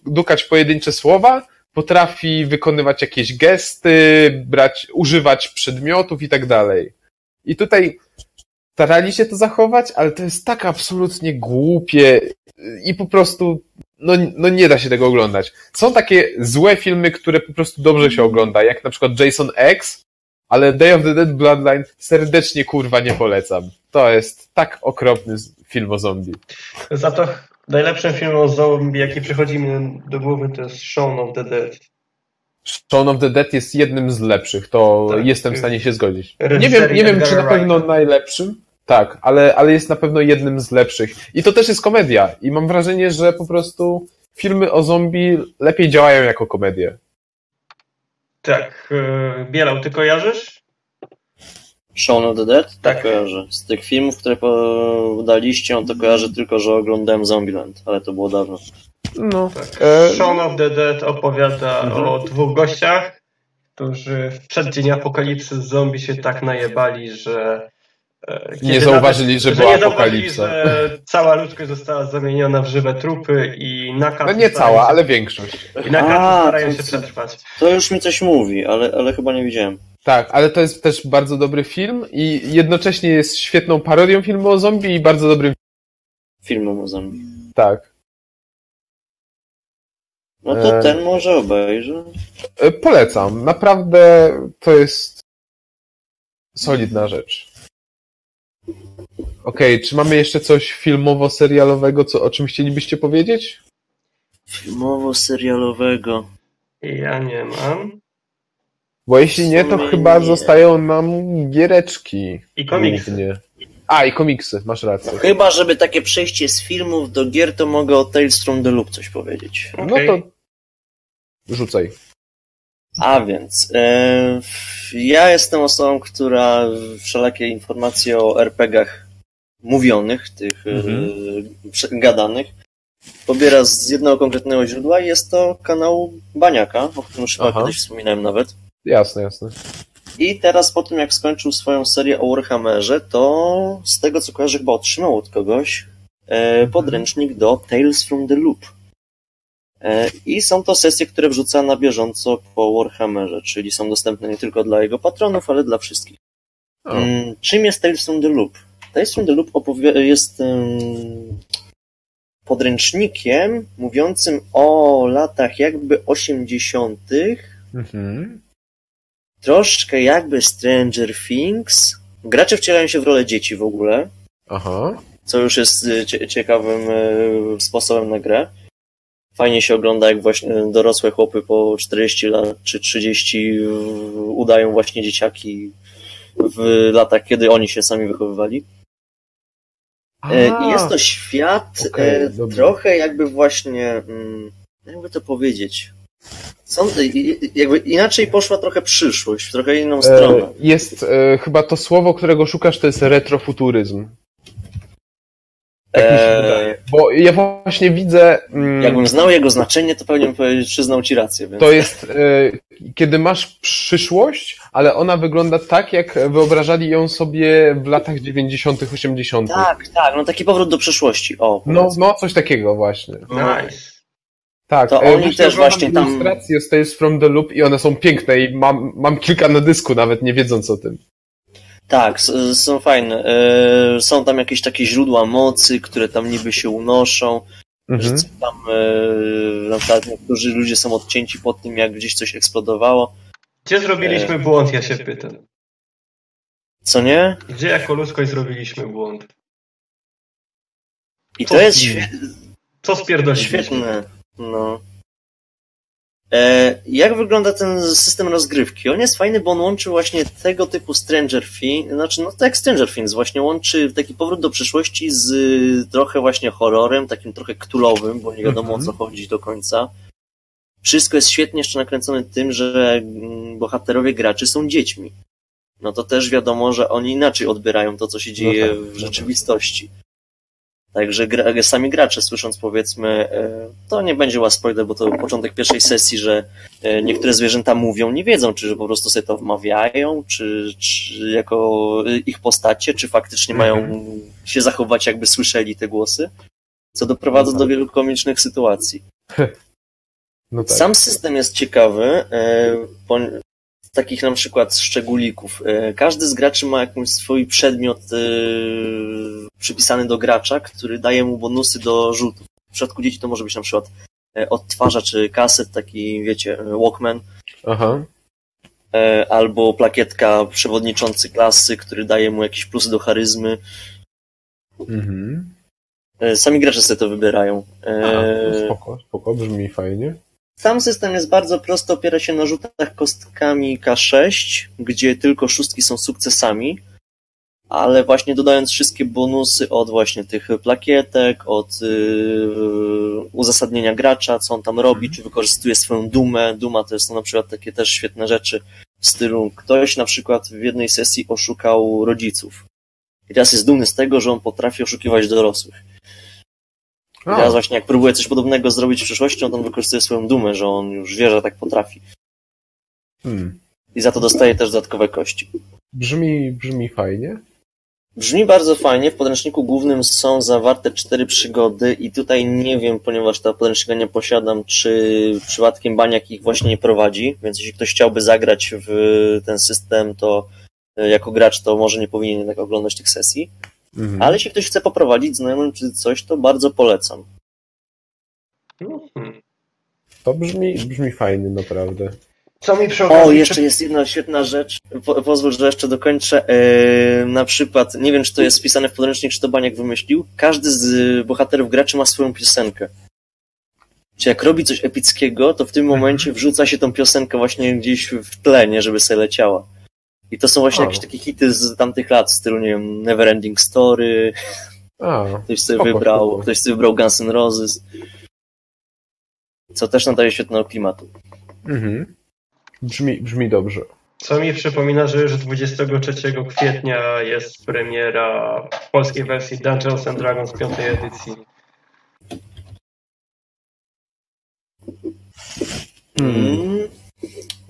dukać pojedyncze słowa, potrafi wykonywać jakieś gesty, brać, używać przedmiotów i tak dalej. I tutaj starali się to zachować, ale to jest tak absolutnie głupie i po prostu no, no nie da się tego oglądać. Są takie złe filmy, które po prostu dobrze się ogląda, jak na przykład Jason X, ale Day of the Dead Bloodline serdecznie kurwa nie polecam. To jest tak okropny film o zombie. Za to najlepszym filmem o zombie, jaki przychodzi mi do głowy, to jest Shaun of the Dead. Shaun of the Dead jest jednym z lepszych, to tak, jestem w stanie się zgodzić. Nie wiem, nie wiem czy na pewno najlepszym, tak, ale, ale jest na pewno jednym z lepszych. I to też jest komedia. I mam wrażenie, że po prostu filmy o zombie lepiej działają jako komedie. Tak. E, Bielał, ty kojarzysz? Shaun of the Dead? Tak. tak kojarzę. Z tych filmów, które podaliście, on to kojarzy tylko, że oglądałem Zombieland, ale to było dawno. No. Tak. E... Shaun of the Dead opowiada mhm. o dwóch gościach, którzy w przeddzień apokalipsy z zombie się tak najebali, że nie zauważyli, nawet, że, że była apokalipsa. Że cała ludzkość została zamieniona w żywe trupy i na No nie cała, się, ale większość. I na starają się przetrwać. To już mi coś mówi, ale, ale chyba nie widziałem. Tak, ale to jest też bardzo dobry film i jednocześnie jest świetną parodią filmu o zombie i bardzo dobrym filmem o zombie. Tak. No to e... ten może obejrzę. E, polecam. Naprawdę to jest solidna rzecz. Okej, okay, czy mamy jeszcze coś filmowo-serialowego, co, o czym chcielibyście powiedzieć? Filmowo-serialowego. Ja nie mam. Bo jeśli nie, to chyba nie. zostają nam giereczki. I komiksy. Głównie. A, i komiksy, masz rację. Chyba, żeby takie przejście z filmów do gier, to mogę o Tales from the Loop coś powiedzieć. Okay. No to rzucaj. A więc, e, ja jestem osobą, która wszelakie informacje o RPGach mówionych, tych mhm. e, gadanych, pobiera z jednego konkretnego źródła i jest to kanał Baniaka, o którym już chyba kiedyś wspominałem nawet. Jasne, jasne. I teraz po tym, jak skończył swoją serię o Warhammerze, to z tego, co kojarzę, chyba otrzymał od kogoś e, mhm. podręcznik do Tales from the Loop. E, I są to sesje, które wrzuca na bieżąco po Warhammerze, czyli są dostępne nie tylko dla jego patronów, ale dla wszystkich. Mm, czym jest Tales from the Loop? Tales from the Loop jest um, podręcznikiem mówiącym o latach jakby 80. Mhm troszkę jakby Stranger Things. Gracze wcielają się w rolę dzieci w ogóle. Aha. Co już jest e, ciekawym e, sposobem na grę. Fajnie się ogląda, jak właśnie dorosłe chłopy po 40 lat czy 30 udają właśnie dzieciaki w latach, kiedy oni się sami wychowywali. E, I jest to świat okay, trochę jakby właśnie, mm, jakby to powiedzieć, są, jakby inaczej poszła trochę przyszłość, w trochę inną stronę. Jest e, chyba to słowo, którego szukasz, to jest retrofuturyzm. Tak mi się wydaje. Bo ja właśnie widzę. mm, Jakbym znał jego znaczenie, to pewnie bym powiedział, przyznał ci rację. Więc... To jest, e, kiedy masz przyszłość, ale ona wygląda tak, jak wyobrażali ją sobie w latach 90., 80. Tak, tak, no taki powrót do przeszłości. O, No, no, coś takiego właśnie. Nice. Tak, To e, oni też właśnie tam- ilustracje z from the Loop i one są piękne i mam, mam kilka na dysku nawet, nie wiedząc o tym. Tak, są fajne. E, Są tam jakieś takie źródła mocy, które tam niby się unoszą. Mhm. Że tam e, na przykład niektórzy ludzie są odcięci po tym, jak gdzieś coś eksplodowało. Gdzie zrobiliśmy błąd, ja się pytam. Co nie? Gdzie jako ludzkość zrobiliśmy błąd? I Co to jest z nim? świe- Co spierdoliliśmy? świetne. No. E, jak wygląda ten system rozgrywki? On jest fajny, bo on łączy właśnie tego typu Stranger Things, znaczy no tak Stranger Things, właśnie łączy taki powrót do przyszłości z trochę właśnie horrorem, takim trochę ktulowym, bo nie wiadomo Mhm. o co chodzi do końca. Wszystko jest świetnie jeszcze nakręcone tym, że mm, bohaterowie graczy są dziećmi. No to też wiadomo, że oni inaczej odbierają to, co się dzieje tak, w no tak. rzeczywistości. Także gra, sami gracze, słysząc powiedzmy, e, to nie będzie łas spoiler, bo to początek pierwszej sesji, że e, niektóre zwierzęta mówią, nie wiedzą, czy po prostu sobie to wmawiają, czy, czy jako e, ich postacie, czy faktycznie mają Mhm. się zachować, jakby słyszeli te głosy, co doprowadza No do tak. wielu komicznych sytuacji. No tak. Sam system jest ciekawy, e, z takich na przykład szczególików. E, Każdy z graczy ma jakiś swój przedmiot e, przypisany do gracza, który daje mu bonusy do rzutów. W przypadku dzieci to może być na przykład e, odtwarzacz kaset, taki wiecie, Walkman, Aha. albo plakietka przewodniczący klasy, który daje mu jakieś plusy do charyzmy. Mhm. Sami gracze sobie to wybierają. A, no spoko, spoko, brzmi fajnie. Sam system jest bardzo prosty, opiera się na rzutach kostkami K6, gdzie tylko szóstki są sukcesami, ale właśnie dodając wszystkie bonusy od właśnie tych plakietek, od yy, uzasadnienia gracza, co on tam robi, czy wykorzystuje swoją dumę. Duma to są na przykład takie też świetne rzeczy w stylu ktoś na przykład w jednej sesji oszukał rodziców. I teraz jest dumny z tego, że on potrafi oszukiwać dorosłych. I A, teraz właśnie jak próbuje coś podobnego zrobić w przyszłości, on wykorzystuje swoją dumę, że on już wie, że tak potrafi. hmm. I za to dostaje też dodatkowe kości. Brzmi, brzmi fajnie. Brzmi bardzo fajnie. W podręczniku głównym są zawarte cztery przygody i tutaj nie wiem, ponieważ ta podręcznika nie posiadam, czy przypadkiem Baniak ich właśnie nie prowadzi, więc jeśli ktoś chciałby zagrać w ten system, to e, jako gracz to może nie powinien jednak oglądać tych sesji. Mhm. Ale jeśli ktoś chce poprowadzić znajomym czy coś, to bardzo polecam. Mhm. To brzmi, brzmi fajnie, naprawdę. Co mi przy O, jeszcze jest jedna świetna rzecz. Po, pozwól, że jeszcze dokończę. E, na przykład, nie wiem, czy to jest wpisane w podręcznik, czy to Baniak wymyślił. Każdy z y, bohaterów graczy ma swoją piosenkę. Czy jak robi coś epickiego, to w tym momencie wrzuca się tą piosenkę właśnie gdzieś w tle, nie, żeby sobie leciała. I to są właśnie jakieś takie hity z tamtych lat, w stylu, nie wiem, Neverending Story, A, ktoś sobie Spoko, wybrał, spoko. ktoś sobie wybrał Guns N' Roses. Co też nadaje świetnego klimatu. mhm. Brzmi, brzmi dobrze. Co mi przypomina, że już 23 kwietnia jest premiera polskiej wersji Dungeons and Dragons 5 edycji. Mm.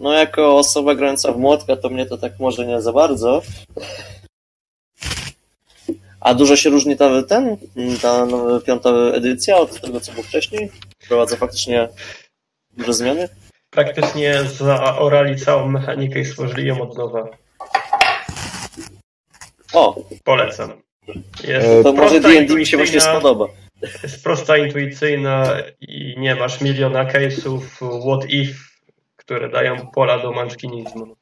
No, jako osoba grająca w młotka, to mnie to tak może nie za bardzo. A dużo się różni ta, ten, ta piąta edycja od tego, co było wcześniej? Wprowadza faktycznie duże zmiany? Praktycznie zaorali całą mechanikę i stworzyli ją od nowa. O, Polecam. Jest E, to może D&D mi się właśnie spodoba. jest prosta, intuicyjna i nie masz miliona case'ów what if, które dają pola do manczkinizmu.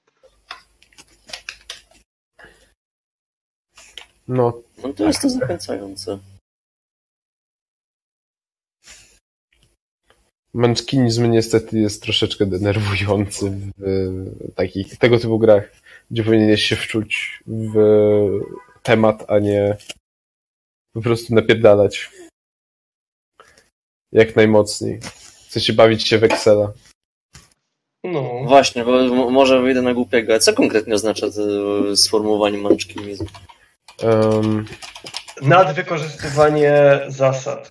No, No to jest to zachęcające. męczkinizm niestety jest troszeczkę denerwujący w takich, tego typu grach, gdzie powinieneś się wczuć w temat, a nie po prostu napierdalać. Jak najmocniej. Chce się bawić się w Excela. No, Właśnie, bo m- może wyjdę na głupiego. A co konkretnie oznacza to sformułowanie manczkinizmu? Um, nadwykorzystywanie zasad.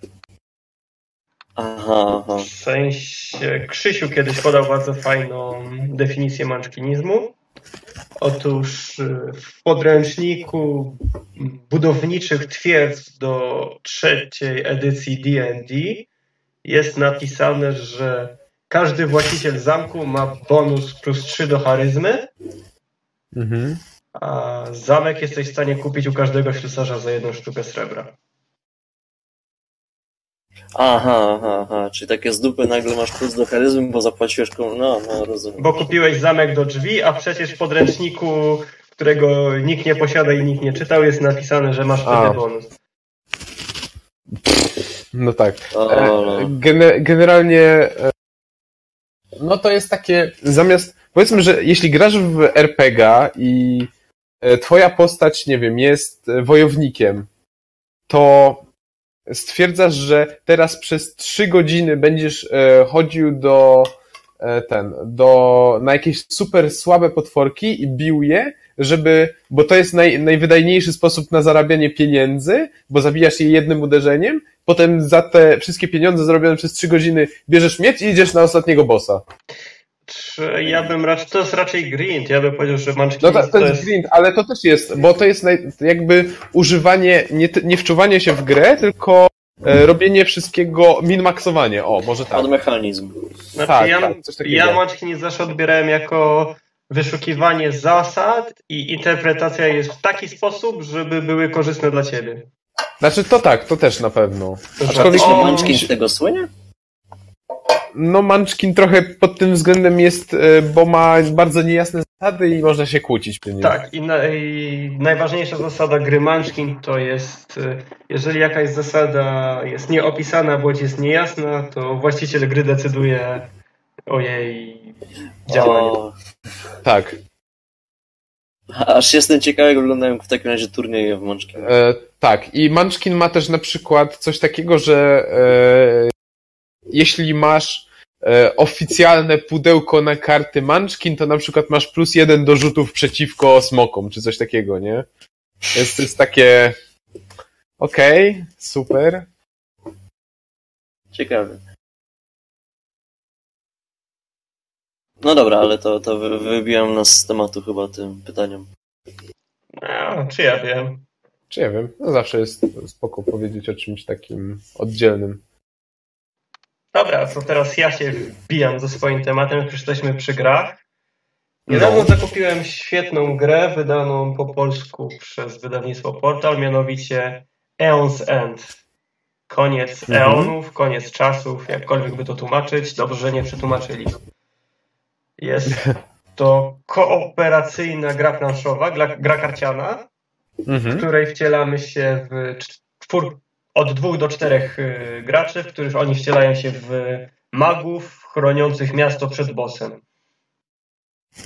Aha, aha. W sensie Krzysiu kiedyś podał bardzo fajną definicję manczkinizmu. Otóż y, w podręczniku budowniczych twierdz do trzeciej edycji D&D jest napisane, że każdy właściciel zamku ma bonus plus 3 do charyzmy, Mhm. a zamek jesteś w stanie kupić u każdego ślusarza za jedną sztukę srebra. Aha, aha, aha. Czyli takie z dupy nagle masz plus do charyzmy, bo zapłaciłeś komu... No, no, rozumiem. Bo kupiłeś zamek do drzwi, a przecież w podręczniku, którego nikt nie posiada i nikt nie czytał, jest napisane, że masz wtedy bonus. No tak. O, E, no. gene- generalnie e, no to jest takie zamiast powiedzmy, że jeśli grasz w RPG i e, twoja postać, nie wiem, jest e, wojownikiem, to stwierdzasz, że teraz przez trzy godziny będziesz e, chodził do ten, do, na jakieś super słabe potworki i bił je, żeby, bo to jest naj, najwydajniejszy sposób na zarabianie pieniędzy, bo zabijasz je jednym uderzeniem, potem za te wszystkie pieniądze zarobione przez trzy godziny bierzesz miecz i idziesz na ostatniego bossa. Czy ja bym raczej, to jest raczej grind, ja bym powiedział, że No manczkinizm to, to jest grind, ale to też jest, bo to jest naj, jakby używanie, nie, nie wczuwanie się w grę, tylko e, robienie wszystkiego, min-maxowanie, o, może tak. Pod mechanizm. Znaczy, tak, ja, tak, ja manczkinizm zawsze odbierałem jako wyszukiwanie zasad i interpretacja jest w taki sposób, żeby były korzystne dla ciebie. Znaczy to tak, to też na pewno. Aczkolwiek O, mi- Munchkin z tego słynie? no Munchkin trochę pod tym względem jest, e, bo ma bardzo niejasne zasady i można się kłócić przy nim. Tak, i, na, i najważniejsza zasada gry Munchkin to jest, y, jeżeli jakaś zasada jest nieopisana bądź jest niejasna, to właściciel gry decyduje o jej działaniu. O, Tak. aż jestem ciekawy, jak wyglądają w takim razie turnieje w Munchkin. E, tak, i Munchkin ma też na przykład coś takiego, że e, jeśli masz e, oficjalne pudełko na karty Munchkin, to na przykład masz plus jeden do rzutów przeciwko smokom, czy coś takiego, nie? Jest, jest takie okej, super. Ciekawe. No dobra, ale to, to wy- wybijam nas z tematu chyba tym pytaniem. A, czy ja wiem. Czy ja wiem, no zawsze jest spoko powiedzieć o czymś takim oddzielnym. Dobra, to teraz ja się wbijam ze swoim tematem, już jesteśmy przy grach. Niedawno No. zakupiłem świetną grę wydaną po polsku przez wydawnictwo Portal, mianowicie Eon's End. Koniec Mhm. eonów, koniec czasów, jakkolwiek by to tłumaczyć. Dobrze, że nie przetłumaczyli. Jest to kooperacyjna gra planszowa, gra, gra karciana, w Mhm. której wcielamy się w czwór, od dwóch do czterech y, graczy, w których oni wcielają się w magów chroniących miasto przed bossem.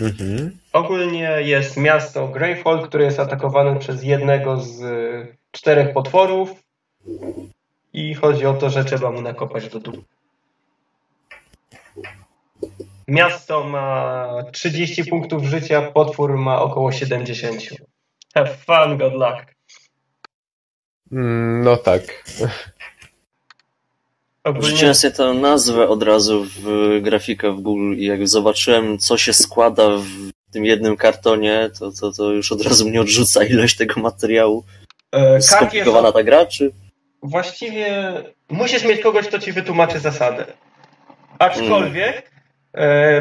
Mhm. Ogólnie jest miasto Greyfall, które jest atakowane przez jednego z y, czterech potworów i chodzi o to, że trzeba mu nakopać do dół. Miasto ma 30 punktów życia, potwór ma około 70. Have fun, good luck. Mm, No tak. Wrzuciłem sobie tę nazwę od razu w grafikę w Google i jak zobaczyłem, co się składa w tym jednym kartonie, to, to, to już od razu mnie odrzuca ilość tego materiału. E, kart jest Skomplikowana ta gra, czy? Właściwie musisz mieć kogoś, kto ci wytłumaczy zasadę. Aczkolwiek e,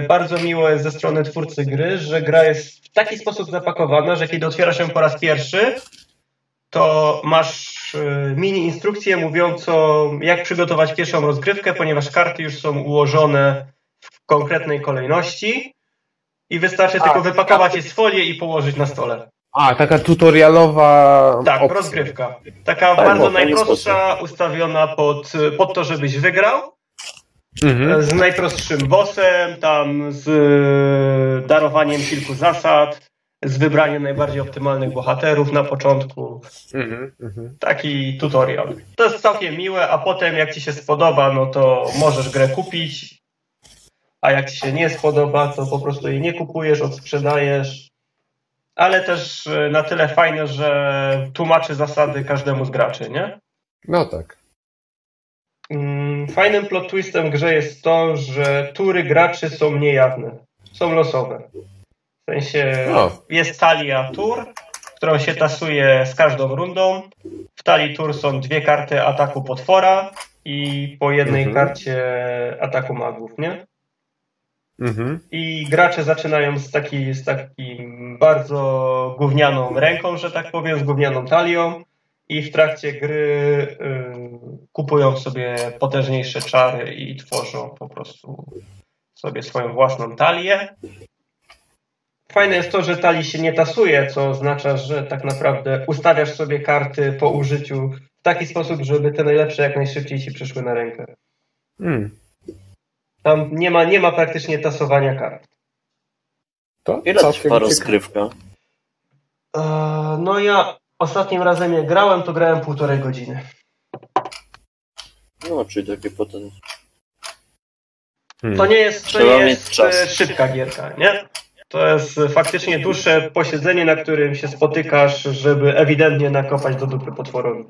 bardzo miło jest ze strony twórcy gry, że gra jest w taki sposób zapakowana, że kiedy otwierasz ją po raz pierwszy, to masz e, mini instrukcję mówiącą, jak przygotować pierwszą rozgrywkę, ponieważ karty już są ułożone w konkretnej kolejności i wystarczy A, tylko wypakować je z folii i położyć na stole. A, taka tutorialowa Tak, opcja. rozgrywka. Taka Tak, bardzo najprostsza, ustawiona pod, pod to, żebyś wygrał. Mhm. Z najprostszym bossem, tam z e, darowaniem kilku zasad, z wybraniem najbardziej optymalnych bohaterów na początku. Mhm. Mhm. Taki tutorial. To jest całkiem miłe, a potem jak ci się spodoba, no to możesz grę kupić. A jak ci się nie spodoba, to po prostu jej nie kupujesz, odsprzedajesz. ale też e, na tyle fajne, że tłumaczy zasady każdemu z graczy, nie? No tak. Mm, Fajnym plot twistem grze jest to, że tury graczy są niejawne. Są losowe. W sensie jest talia tur, którą się tasuje z każdą rundą. W talii tur są dwie karty ataku potwora i po jednej Mhm. karcie ataku magów, nie? Mhm. I gracze zaczynają z, taki, z takim bardzo gównianą ręką, że tak powiem, z gównianą talią i w trakcie gry y, kupują sobie potężniejsze czary i tworzą po prostu sobie swoją własną talię. Fajne jest to, że talii się nie tasuje, co oznacza, że tak naprawdę ustawiasz sobie karty po użyciu w taki sposób, żeby te najlepsze jak najszybciej ci przyszły na rękę. Mm. Tam nie ma, nie ma praktycznie tasowania kart. To Ile trwa rozgrywka? Eee, No ja ostatnim razem jak grałem, to grałem półtorej godziny. No, czyli takie potem... Hmm. To nie jest, to nie jest czas. e, szybka gierka, nie? To jest e, faktycznie dłuższe posiedzenie, na którym się spotykasz, żeby ewidentnie nakopać do dupy potworowi.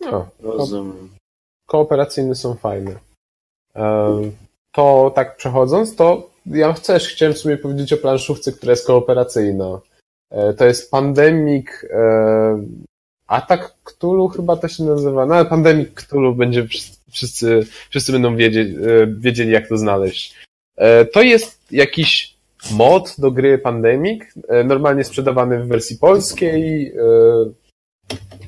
No, Rozumiem. kooperacyjne są fajne. Em, To tak przechodząc, to ja też chciałem w sumie powiedzieć o planszówce, która jest kooperacyjna. E, To jest Pandemic e, Atak Cthulhu chyba to się nazywa. No ale Pandemic Cthulhu będzie wszyscy- wszyscy, będą wiedzieć, e, wiedzieli jak to znaleźć. To jest jakiś mod do gry Pandemic, normalnie sprzedawany w wersji polskiej,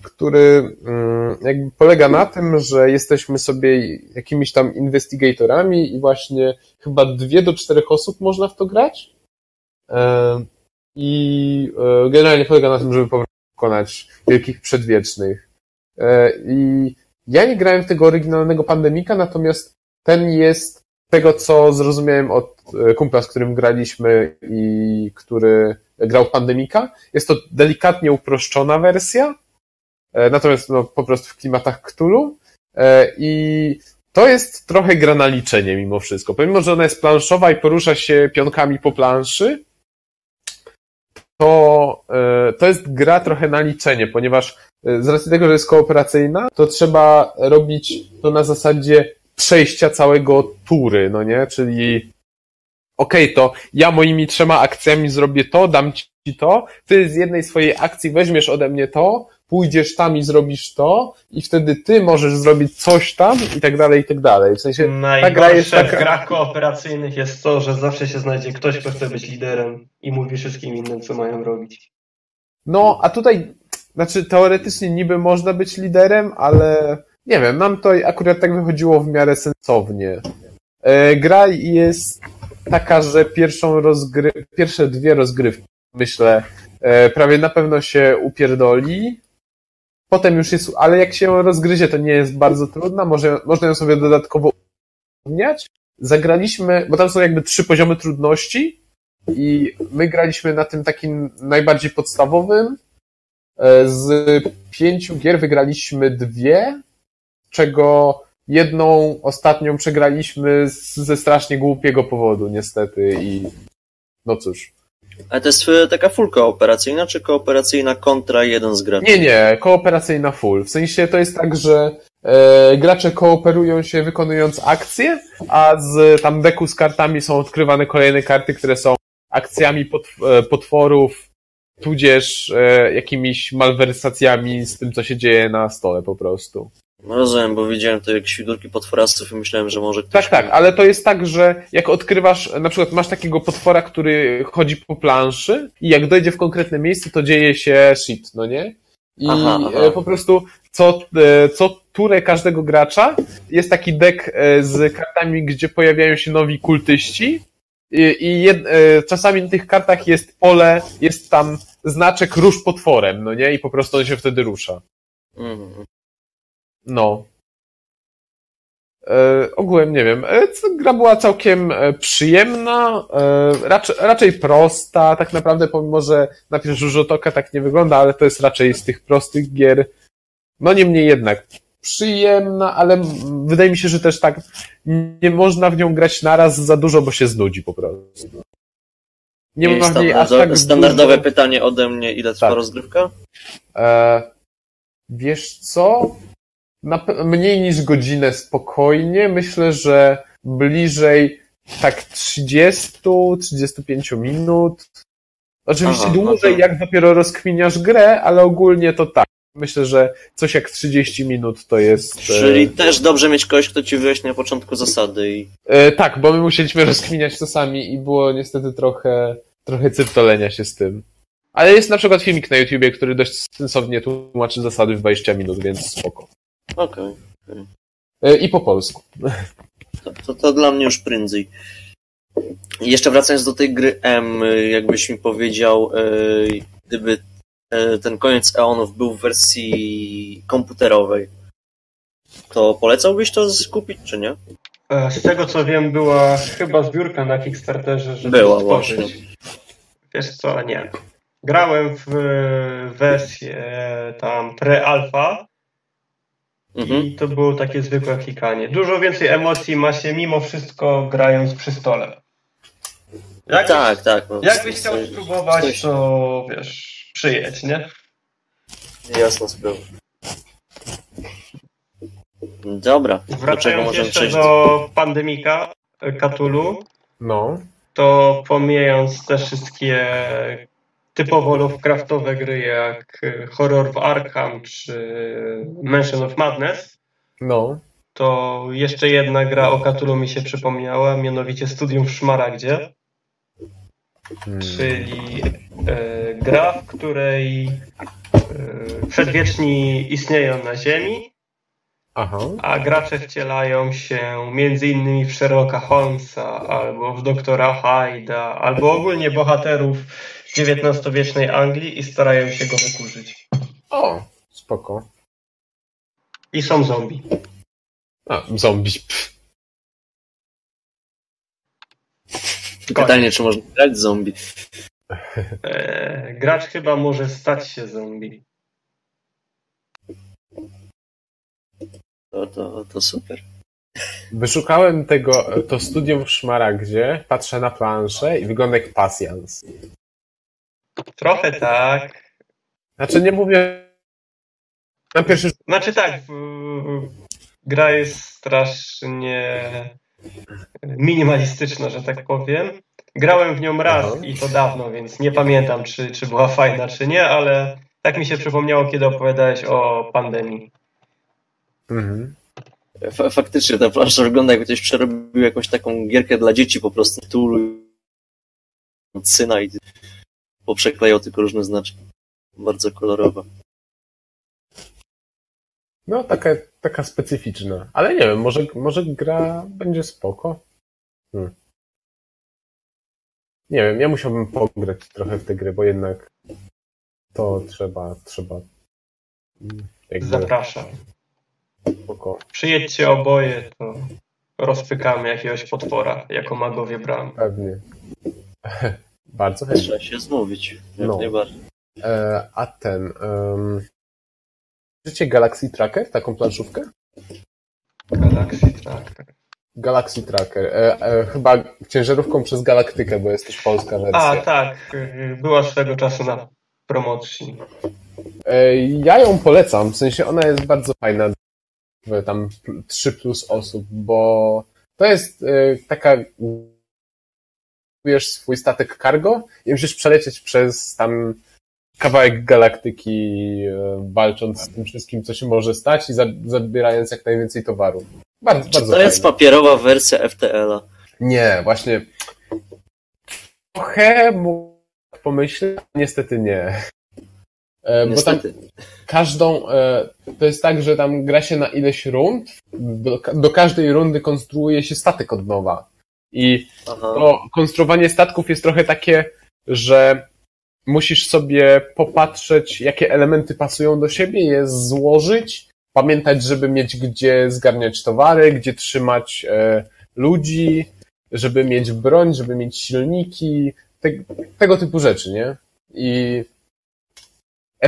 który mm, jakby polega na tym, że jesteśmy sobie jakimiś tam investigatorami i właśnie chyba dwie do czterech osób można w to grać. I e, generalnie polega na tym, żeby pokonać wielkich przedwiecznych. E, I ja nie grałem w tego oryginalnego Pandemika, natomiast ten jest tego, co zrozumiałem od e, kumpla, z którym graliśmy i który grał w Pandemika. Jest to delikatnie uproszczona wersja, Natomiast no, po prostu w klimatach Cthulhu. I to jest trochę gra na liczenie mimo wszystko. Pomimo, że ona jest planszowa i porusza się pionkami po planszy, to, e, to jest gra trochę na liczenie, ponieważ e, z racji tego, że jest kooperacyjna, to trzeba robić to na zasadzie przejścia całego tury, no nie? Czyli okej, to ja moimi trzema akcjami zrobię to, dam ci to, ty z jednej swojej akcji weźmiesz ode mnie to, pójdziesz tam i zrobisz to i wtedy ty możesz zrobić coś tam i tak dalej, i tak dalej. W sensie ta gra jest Najgorsze w taka... grach kooperacyjnych jest to, że zawsze się znajdzie ktoś, kto chce być liderem i mówi wszystkim innym, co mają robić. No, a tutaj, znaczy teoretycznie niby można być liderem, ale nie wiem, nam to akurat tak wychodziło w miarę sensownie. E, gra jest taka, że pierwszą rozgry... pierwsze dwie rozgrywki, myślę, e, prawie na pewno się upierdoli. Potem już jest, ale jak się rozgryzie, to nie jest bardzo trudna, może, można ją sobie dodatkowo utrudniać. Zagraliśmy, bo tam są jakby trzy poziomy trudności i my graliśmy na tym takim najbardziej podstawowym. E, Z pięciu gier wygraliśmy dwie, czego jedną ostatnią przegraliśmy ze strasznie głupiego powodu, niestety. I no cóż. Ale to jest e, taka full kooperacyjna, czy kooperacyjna kontra jeden z graczy? Nie, nie, kooperacyjna full. W sensie to jest tak, że e, gracze kooperują się wykonując akcje, a z tam deku z kartami są odkrywane kolejne karty, które są akcjami e, potworów, tudzież e, jakimiś malwersacjami z tym, co się dzieje na stole po prostu. No Rozumiem, bo widziałem to jak świdurki potworastów i myślałem, że może ktoś... Tak, tak, ale to jest tak, że jak odkrywasz, na przykład masz takiego potwora, który chodzi po planszy i jak dojdzie w konkretne miejsce, to dzieje się shit, no nie? I Aha, aha. e, po prostu co, e, co turę każdego gracza jest taki deck e, z kartami, gdzie pojawiają się nowi kultyści i, i jed, czasami na tych kartach jest pole, jest tam znaczek rusz potworem, no nie? I po prostu on się wtedy rusza. Mhm. No. E, ogółem nie wiem. E, gra była całkiem e, przyjemna, e, raczej, raczej prosta, tak naprawdę, pomimo że na pierwszy rzut oka tak nie wygląda, ale to jest raczej z tych prostych gier. No niemniej jednak przyjemna, ale wydaje mi się, że też tak nie można w nią grać naraz za dużo, bo się znudzi po prostu. Nie I ma w niej aż tak standardowe dużo... pytanie ode mnie, ile trwa Tak. rozgrywka? E, wiesz co? Mniej niż godzinę spokojnie. Myślę, że bliżej tak 30-35 minut. Oczywiście Aha, no dłużej, to- jak dopiero rozkminiasz grę, ale ogólnie to tak. Myślę, że coś jak 30 minut to jest. e, Czyli też dobrze mieć kogoś, kto ci wyjaśni na początku zasady i E, tak, bo my musieliśmy rozkminiać to sami i było niestety trochę, trochę cyptolenia się z tym. Ale jest na przykład filmik na YouTubie, który dość sensownie tłumaczy zasady w 20 minut, więc spoko. Okej. E, I po polsku. To, to, to dla mnie już prędzej. Jeszcze wracając do tej gry M, jakbyś mi powiedział, e, gdyby e, ten koniec Eonów był w wersji komputerowej, to polecałbyś to skupić, czy nie? Z tego co wiem, była chyba zbiórka na Kickstarterze, żeby Była stworzyć. właśnie. Wiesz co, nie. Grałem w wersję tam pre-alpha Mhm. i to było takie zwykłe klikanie. Dużo więcej emocji ma się mimo wszystko grając przy stole. Jak Tak, tak. No, Jakbyś chciał coś- spróbować, coś- to wiesz, przyjedź, nie? Jasna sprawa. Dobra, do Wracając możemy jeszcze przejść? do pandemika e, Cthulhu, No. to pomijając te wszystkie typowo Lovecraftowe gry jak e, Horror w Arkham czy Mansion of Madness, No. to jeszcze jedna gra o Cthulhu mi się przypomniała, mianowicie Studium w Szmaragdzie, Hmm. czyli e, gra, w której e, przedwieczni istnieją na Ziemi, Aha. a gracze wcielają się między innymi w Sherlocka Holmesa, albo w doktora Hyda, albo ogólnie bohaterów XIX-wiecznej Anglii i starają się go wykurzyć. O, spoko. I są zombie. A, zombie. Pff. Pytanie, czy można grać zombie? E, gracz chyba może stać się zombie. To, to, to super. Wyszukałem tego, to studium w Szmaragdzie, patrzę na planszę i wygląda jak pasjans. Trochę tak. Znaczy nie mówię na pierwszy Znaczy tak, w- gra jest strasznie minimalistyczna, że tak powiem. Grałem w nią raz Aha. i to dawno, więc nie pamiętam, czy, czy była fajna, czy nie, ale tak mi się przypomniało, kiedy opowiadałeś o pandemii. Mhm. Fa- Faktycznie ta plansza wygląda jakby ktoś przerobił jakąś taką gierkę dla dzieci po prostu Tulu syna i poprzeklejał tylko różne znaczki. Bardzo kolorowa. No, taka, taka specyficzna. Ale nie wiem, może, może gra będzie spoko. Hmm. Nie wiem, ja musiałbym pograć trochę w tę grę, bo jednak to trzeba, trzeba mm, jakby Zapraszam. Spoko. Przyjedźcie oboje, to rozpykamy jakiegoś potwora, jako magowie bram. Pewnie. Bardzo chętnie. Trzeba się zmówić. Jak No. najbardziej. E, a ten... Um, Wiecie Galaxy Tracker, taką planszówkę? Galaxy Tracker. Galaxy Tracker. E, e, chyba ciężarówką przez galaktykę, bo jest też polska wersja. A, tak, była swego czasu na promocji. E, Ja ją polecam, w sensie ona jest bardzo fajna, w tam 3 plus osób, bo to jest e, taka, wiesz, swój statek cargo i musisz przelecieć przez tam kawałek galaktyki, e, walcząc z tym wszystkim, co się może stać i za- zabierając jak najwięcej towaru. Bardzo, Czy bardzo to jest papierowa wersja FTL-a? Nie, właśnie trochę mógł pomyśleć, niestety nie. E, Bo tam każdą, e, to jest tak, że tam gra się na ileś rund, do, do każdej rundy konstruuje się statek od nowa. I Aha. to konstruowanie statków jest trochę takie, że musisz sobie popatrzeć, jakie elementy pasują do siebie, je złożyć, pamiętać, żeby mieć gdzie zgarniać towary, gdzie trzymać e, ludzi, żeby mieć broń, żeby mieć silniki, te, tego typu rzeczy, nie? I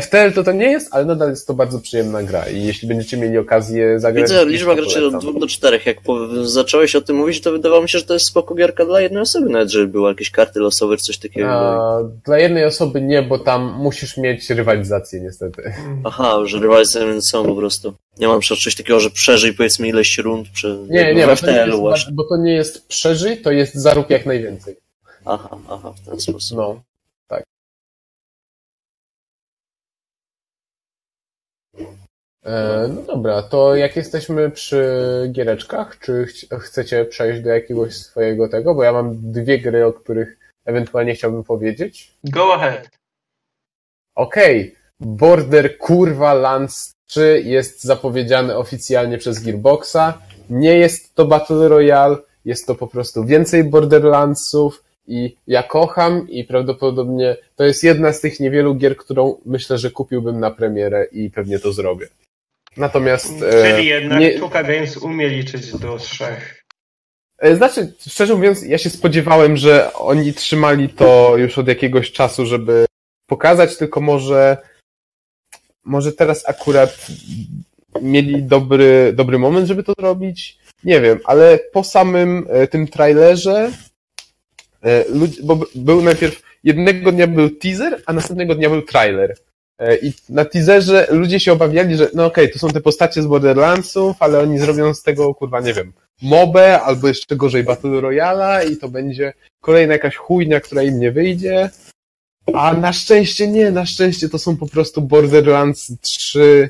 FTL to to nie jest, ale nadal jest to bardzo przyjemna gra i jeśli będziecie mieli okazję zagrać... Widzę liczba graczy od. 2 do 4. Jak po, zacząłeś o tym mówić, to wydawało mi się, że to jest spoko gierka dla jednej osoby, nawet żeby były jakieś karty losowe czy coś takiego. A, Dla jednej osoby nie, bo tam musisz mieć rywalizację niestety. Aha, że rywalizują między sobą po prostu. Nie mam coś takiego, że przeżyj powiedzmy ileś rund przy Nie, nie, bo to nie, jest, bo to nie jest przeżyj, to jest zarób jak najwięcej. Aha, aha, w ten sposób. No, E, no dobra, to jak jesteśmy przy giereczkach, czy ch- chcecie przejść do jakiegoś swojego tego? Bo ja mam dwie gry, o których ewentualnie chciałbym powiedzieć. Go ahead. Okej, Border Kurwa Lands 3 jest zapowiedziany oficjalnie przez Gearboxa. Nie jest to Battle Royale, jest to po prostu więcej Borderlandsów i ja kocham i prawdopodobnie to jest jedna z tych niewielu gier, którą myślę, że kupiłbym na premierę i pewnie to zrobię. Natomiast... e, Czyli jednak nie- Tuka Games umie liczyć do trzech. E, Znaczy, szczerze mówiąc, ja się spodziewałem, że oni trzymali to już od jakiegoś czasu, żeby pokazać, tylko może, może teraz akurat mieli dobry, dobry moment, żeby to zrobić. Nie wiem, ale po samym e, tym trailerze, bo był najpierw, jednego dnia był teaser, a następnego dnia był trailer. E, I na teaserze ludzie się obawiali, że no okej, to są te postacie z Borderlandsów, ale oni zrobią z tego, kurwa, nie wiem, mobę, albo jeszcze gorzej Battle Royala i to będzie kolejna jakaś chujnia, która im nie wyjdzie. A na szczęście nie, na szczęście to są po prostu Borderlands 3,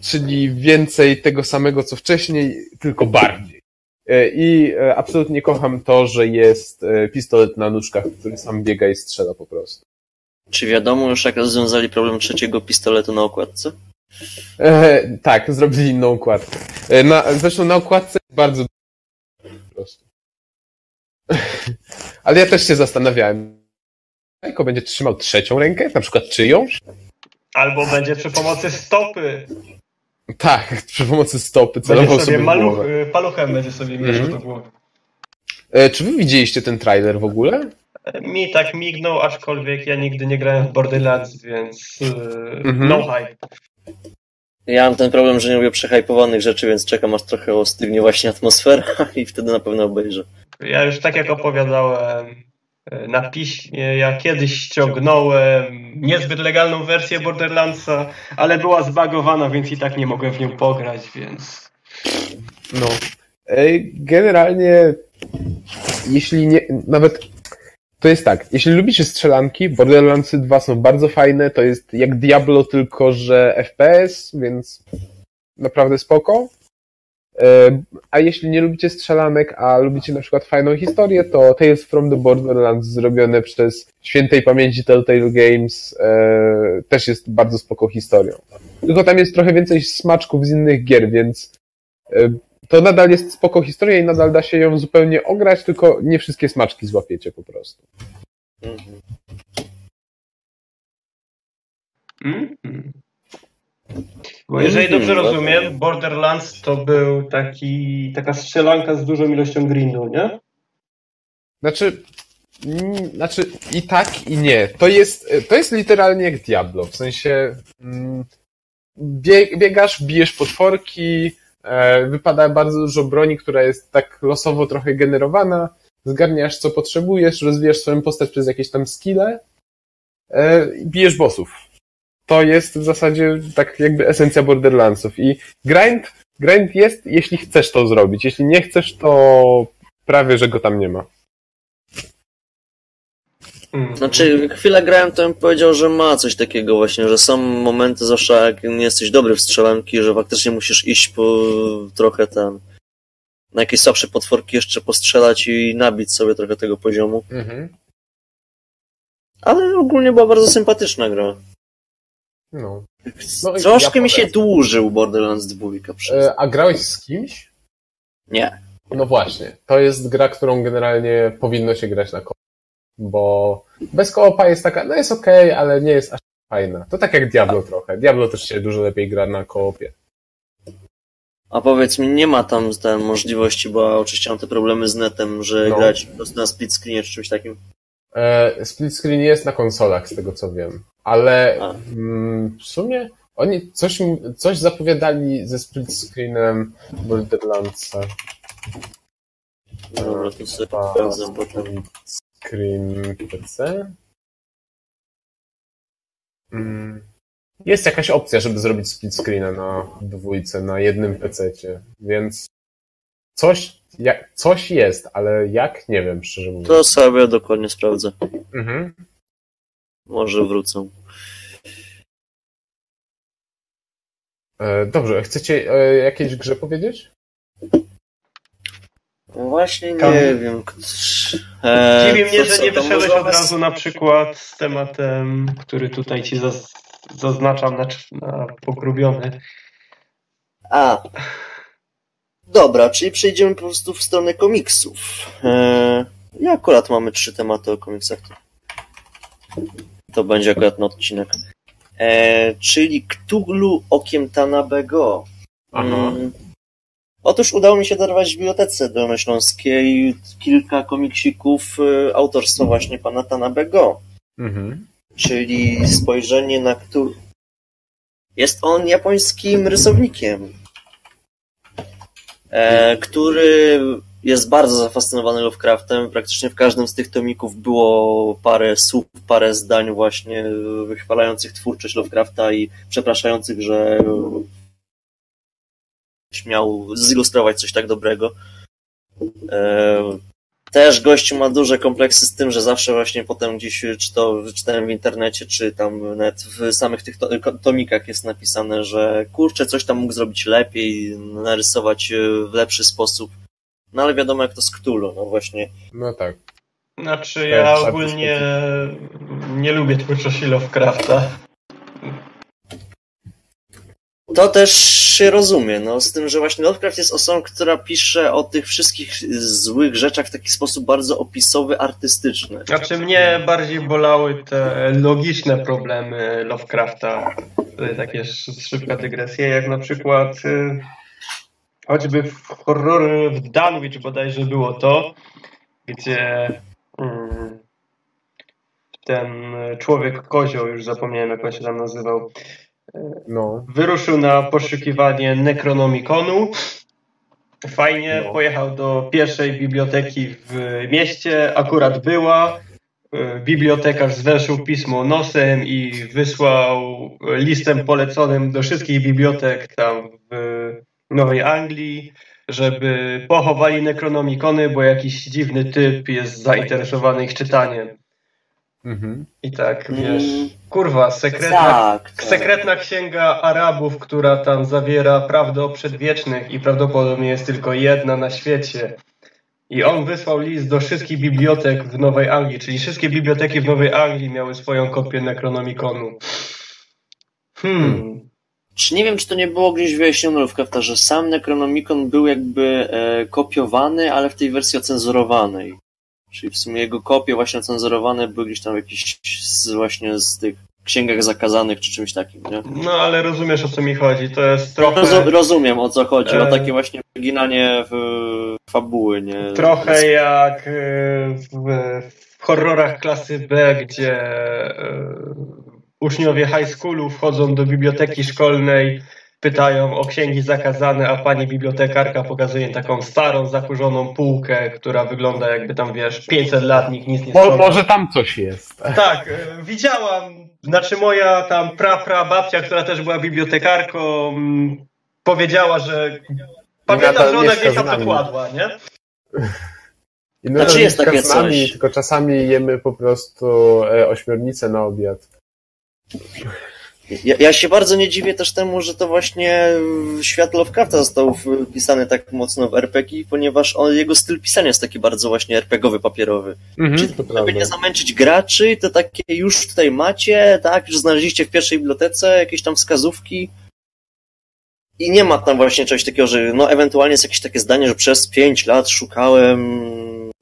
czyli więcej tego samego co wcześniej, tylko bardziej. E, I e, absolutnie kocham to, że jest pistolet na nóżkach, który sam biega i strzela po prostu. Czy wiadomo już jak rozwiązali problem trzeciego pistoletu na okładce? E, tak, zrobili inną okładkę. E, na, zresztą na okładce jest bardzo po prostu. Ale ja też się zastanawiałem. Jajko będzie trzymał trzecią rękę? Na przykład czyjąś? Albo będzie przy pomocy stopy. Tak, przy pomocy stopy celował Będzie sobie sobie maluch, głowę. y, paluchem będzie sobie mieszał Mhm. do głowy. E, czy wy widzieliście ten trailer w ogóle? Mi tak mignął, aczkolwiek ja nigdy nie grałem w Borderlands, więc y, Mhm. no hype. Ja mam ten problem, że nie lubię przehypowanych rzeczy, więc czekam aż trochę ostygnie właśnie atmosfera i wtedy na pewno obejrzę. Ja już tak jak opowiadałem y, na piśmie, ja kiedyś ściągnąłem niezbyt legalną wersję Borderlandsa, ale była zbagowana, więc i tak nie mogłem w nią pograć, więc No. E, Generalnie, jeśli nie, nawet to jest tak, jeśli lubicie strzelanki, Borderlandsy 2 są bardzo fajne, to jest jak Diablo, tylko że FPS, więc naprawdę spoko. E, A jeśli nie lubicie strzelanek, a lubicie na przykład fajną historię, to Tales from the Borderlands zrobione przez świętej pamięci Telltale Games e, też jest bardzo spoko historią. Tylko tam jest trochę więcej smaczków z innych gier, więc e, to nadal jest spoko historia i nadal da się ją zupełnie ograć, tylko nie wszystkie smaczki złapiecie po prostu. Mhm. Mhm. Bo jeżeli dobrze rozumiem, Borderlands to był taki, taka strzelanka z dużą ilością grindu, nie? Znaczy, mm, znaczy i tak i nie. To jest, to jest literalnie jak Diablo, w sensie mm, bie, biegasz, bijesz potworki, wypada bardzo dużo broni, która jest tak losowo trochę generowana, zgarniasz co potrzebujesz, rozwijasz swoją postać przez jakieś tam skille e, i bijesz bossów. To jest w zasadzie tak jakby esencja Borderlandsów i grind, grind jest, jeśli chcesz to zrobić. Jeśli nie chcesz, to prawie, że go tam nie ma. Mhm. Znaczy, chwilę grałem, to bym powiedział, że ma coś takiego właśnie, że są momenty, zwłaszcza jak nie jesteś dobry w strzelanki, że faktycznie musisz iść po trochę ten na jakieś słabsze potworki jeszcze postrzelać i nabić sobie trochę tego poziomu. Mhm. Ale ogólnie była bardzo sympatyczna gra. No. No Troszkę ja mi się dłużył Borderlands 2 przez. E, A grałeś z kimś? Nie. No właśnie. To jest gra, którą generalnie powinno się grać na koop. Bo bez koopa jest taka, no jest okej, ale nie jest aż fajna. To tak jak Diablo trochę. Diablo też się dużo lepiej gra na koopie. A powiedz mi, nie ma tam tej możliwości, bo oczywiście mam te problemy z netem, że No. grać po prostu na split screenie czy czymś takim. E, split screen jest na konsolach, z tego co wiem. Ale mm, w sumie oni coś, coś zapowiadali ze split screenem Borderlandsa. Dobra, to sobie Chyba sprawdzę potem. PC. Mm. Jest jakaś opcja, żeby zrobić split screena na dwójce, na jednym PC-cie, więc coś, jak, coś jest, ale jak, nie wiem, szczerze mówiąc. To sobie dokładnie sprawdzę. Mhm. Może wrócą. E, Dobrze, chcecie e, jakiejś grze powiedzieć? No Właśnie nie Kam- wiem. E, Dziwi mnie, że nie wyszedłeś od razu na przykład z tematem, który tutaj ci zaz zaznaczam na, na pogrubiony. A. Dobra, czyli przejdziemy po prostu w stronę komiksów. E, ja akurat mamy trzy tematy o komiksach. To, będzie akurat na odcinek. E, czyli Cthulhu okiem Tanabego. Aha. Mm. Otóż udało mi się dorwać w Bibliotece Dolnośląskiej kilka komiksików e, autorstwa właśnie pana Tanabego. Mhm. czyli spojrzenie na który. Jest on japońskim rysownikiem, e, który jest bardzo zafascynowany Lovecraftem. Praktycznie w każdym z tych tomików było parę słów, parę zdań właśnie wychwalających twórczość Lovecrafta i przepraszających, że śmiał zilustrować coś tak dobrego. E, też gościu ma duże kompleksy z tym, że zawsze właśnie potem gdzieś, czy to czytałem w internecie, czy tam nawet w samych tych to, tomikach jest napisane, że kurczę, coś tam mógł zrobić lepiej, narysować e, w lepszy sposób. No ale wiadomo jak to z Cthulhu, no właśnie. No tak. Znaczy ja ogólnie nie lubię twórczości Lovecrafta. To też się rozumie, no z tym, że właśnie Lovecraft jest osobą, która pisze o tych wszystkich złych rzeczach w taki sposób bardzo opisowy, artystyczny. Znaczy mnie bardziej bolały te logiczne problemy Lovecrafta. Takie sz- szybka dygresja, jak na przykład y, choćby w horror w Danwich bodajże było to, gdzie mm, ten człowiek kozioł, już zapomniałem jak on się tam nazywał, No. wyruszył na poszukiwanie Necronomiconu. Fajnie, No. pojechał do pierwszej biblioteki w mieście, akurat była. Y, Bibliotekarz zwęszył pismo nosem i wysłał listem poleconym do wszystkich bibliotek tam w Nowej Anglii, żeby pochowali Necronomicony, bo jakiś dziwny typ jest zainteresowany ich czytaniem. Mhm. I tak, wiesz, Mm, kurwa, sekretna tak, tak. Sekretna księga Arabów, która tam zawiera prawdę o przedwiecznych i prawdopodobnie jest tylko jedna na świecie. I on wysłał list do wszystkich bibliotek w Nowej Anglii, czyli wszystkie biblioteki w Nowej Anglii miały swoją kopię Necronomiconu. Hmm. Czy nie wiem, czy to nie było gdzieś wyjaśnione Lovecrafta, że sam Necronomicon był jakby e, kopiowany, ale w tej wersji ocenzurowanej. Czyli w sumie jego kopie właśnie ocenzurowane były gdzieś tam jakieś z, właśnie z tych księgach zakazanych czy czymś takim, nie? No ale rozumiesz o co mi chodzi. To jest trochę, rozumiem o co chodzi, o E. takie właśnie wyginanie w fabuły, nie? trochę jak y, w, w horrorach klasy B, gdzie y, uczniowie high schoolu wchodzą do biblioteki szkolnej, pytają o księgi zakazane, a pani bibliotekarka pokazuje taką starą, zakurzoną półkę, która wygląda jakby tam, wiesz, 500 lat, nikt nic nie Mo, sprząta. może tam coś jest. Tak, y, widziałam, znaczy moja tam pra, pra babcia, która też była bibliotekarką, mm, powiedziała, że pamiętam, że ona gdzieś tam nami. dokładła, nie? I my Znaczy jest takie z nami, coś. tylko czasami jemy po prostu e, ośmiornicę na obiad. Ja, ja się bardzo nie dziwię też temu, że to właśnie świat Lovecrafta został wpisany tak mocno w RPG, ponieważ on, jego styl pisania jest taki bardzo właśnie RPGowy, papierowy. Mhm, Czyli to żeby nie zamęczyć graczy, to takie już tutaj macie, tak, już znaleźliście w pierwszej bibliotece jakieś tam wskazówki i nie ma tam właśnie czegoś takiego, że no ewentualnie jest jakieś takie zdanie, że przez pięć lat szukałem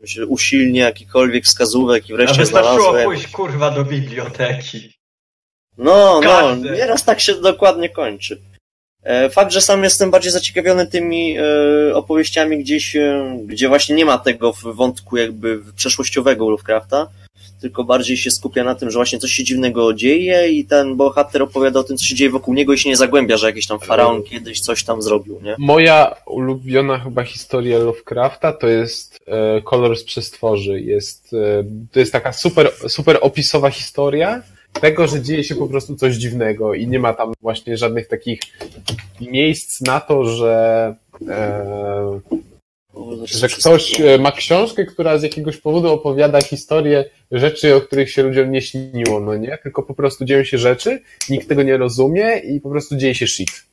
się usilnie jakichkolwiek wskazówek i A wreszcie wystarczyło znalazłem. pójść kurwa do biblioteki. No, no, Każdy. nieraz tak się dokładnie kończy. E, Fakt, że sam jestem bardziej zaciekawiony tymi e, opowieściami gdzieś, e, gdzie właśnie nie ma tego w- wątku jakby przeszłościowego Lovecrafta, tylko bardziej się skupia na tym, że właśnie coś się dziwnego dzieje i ten bohater opowiada o tym, co się dzieje wokół niego i się nie zagłębia, że jakiś tam faraon kiedyś coś tam zrobił, nie? Moja ulubiona chyba historia Lovecrafta to jest e, Kolor z przestworzy. Jest, e, to jest taka super, super opisowa historia tego, że dzieje się po prostu coś dziwnego i nie ma tam właśnie żadnych takich miejsc na to, że e, że ktoś e, ma książkę, która z jakiegoś powodu opowiada historię rzeczy, o których się ludziom nie śniło, no nie? Tylko po prostu dzieją się rzeczy, nikt tego nie rozumie i po prostu dzieje się shit.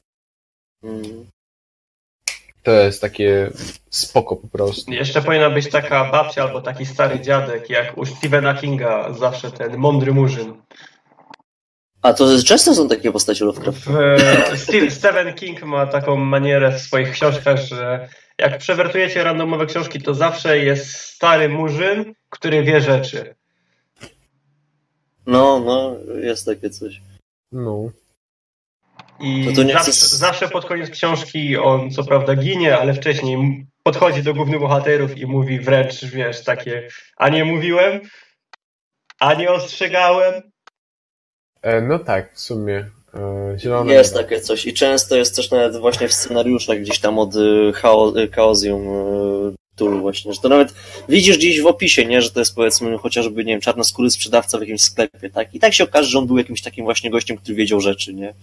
To jest takie spoko po prostu. Jeszcze powinna być taka babcia albo taki stary dziadek, jak u Stephena Kinga, zawsze ten mądry murzyn. A to często są takie postacie Lovecraft. W, Steve- Stephen King ma taką manierę w swoich książkach, że jak przewertujecie randomowe książki, to zawsze jest stary murzyn, który wie rzeczy. No, no, jest takie coś. No. I No zawsze, chcę- zawsze pod koniec książki on co prawda ginie, ale wcześniej podchodzi do głównych bohaterów i mówi wręcz, wiesz, takie a nie mówiłem, a nie ostrzegałem. E, no tak, w sumie. E, zielone Jest niebo. takie coś i często jest też nawet właśnie w scenariuszach gdzieś tam od y, Chaosium Tool właśnie, że to nawet widzisz gdzieś w opisie, nie, że to jest powiedzmy chociażby, nie wiem, czarnoskóry sprzedawca w jakimś sklepie, tak? I tak się okaże, że on był jakimś takim właśnie gościem, który wiedział rzeczy, nie?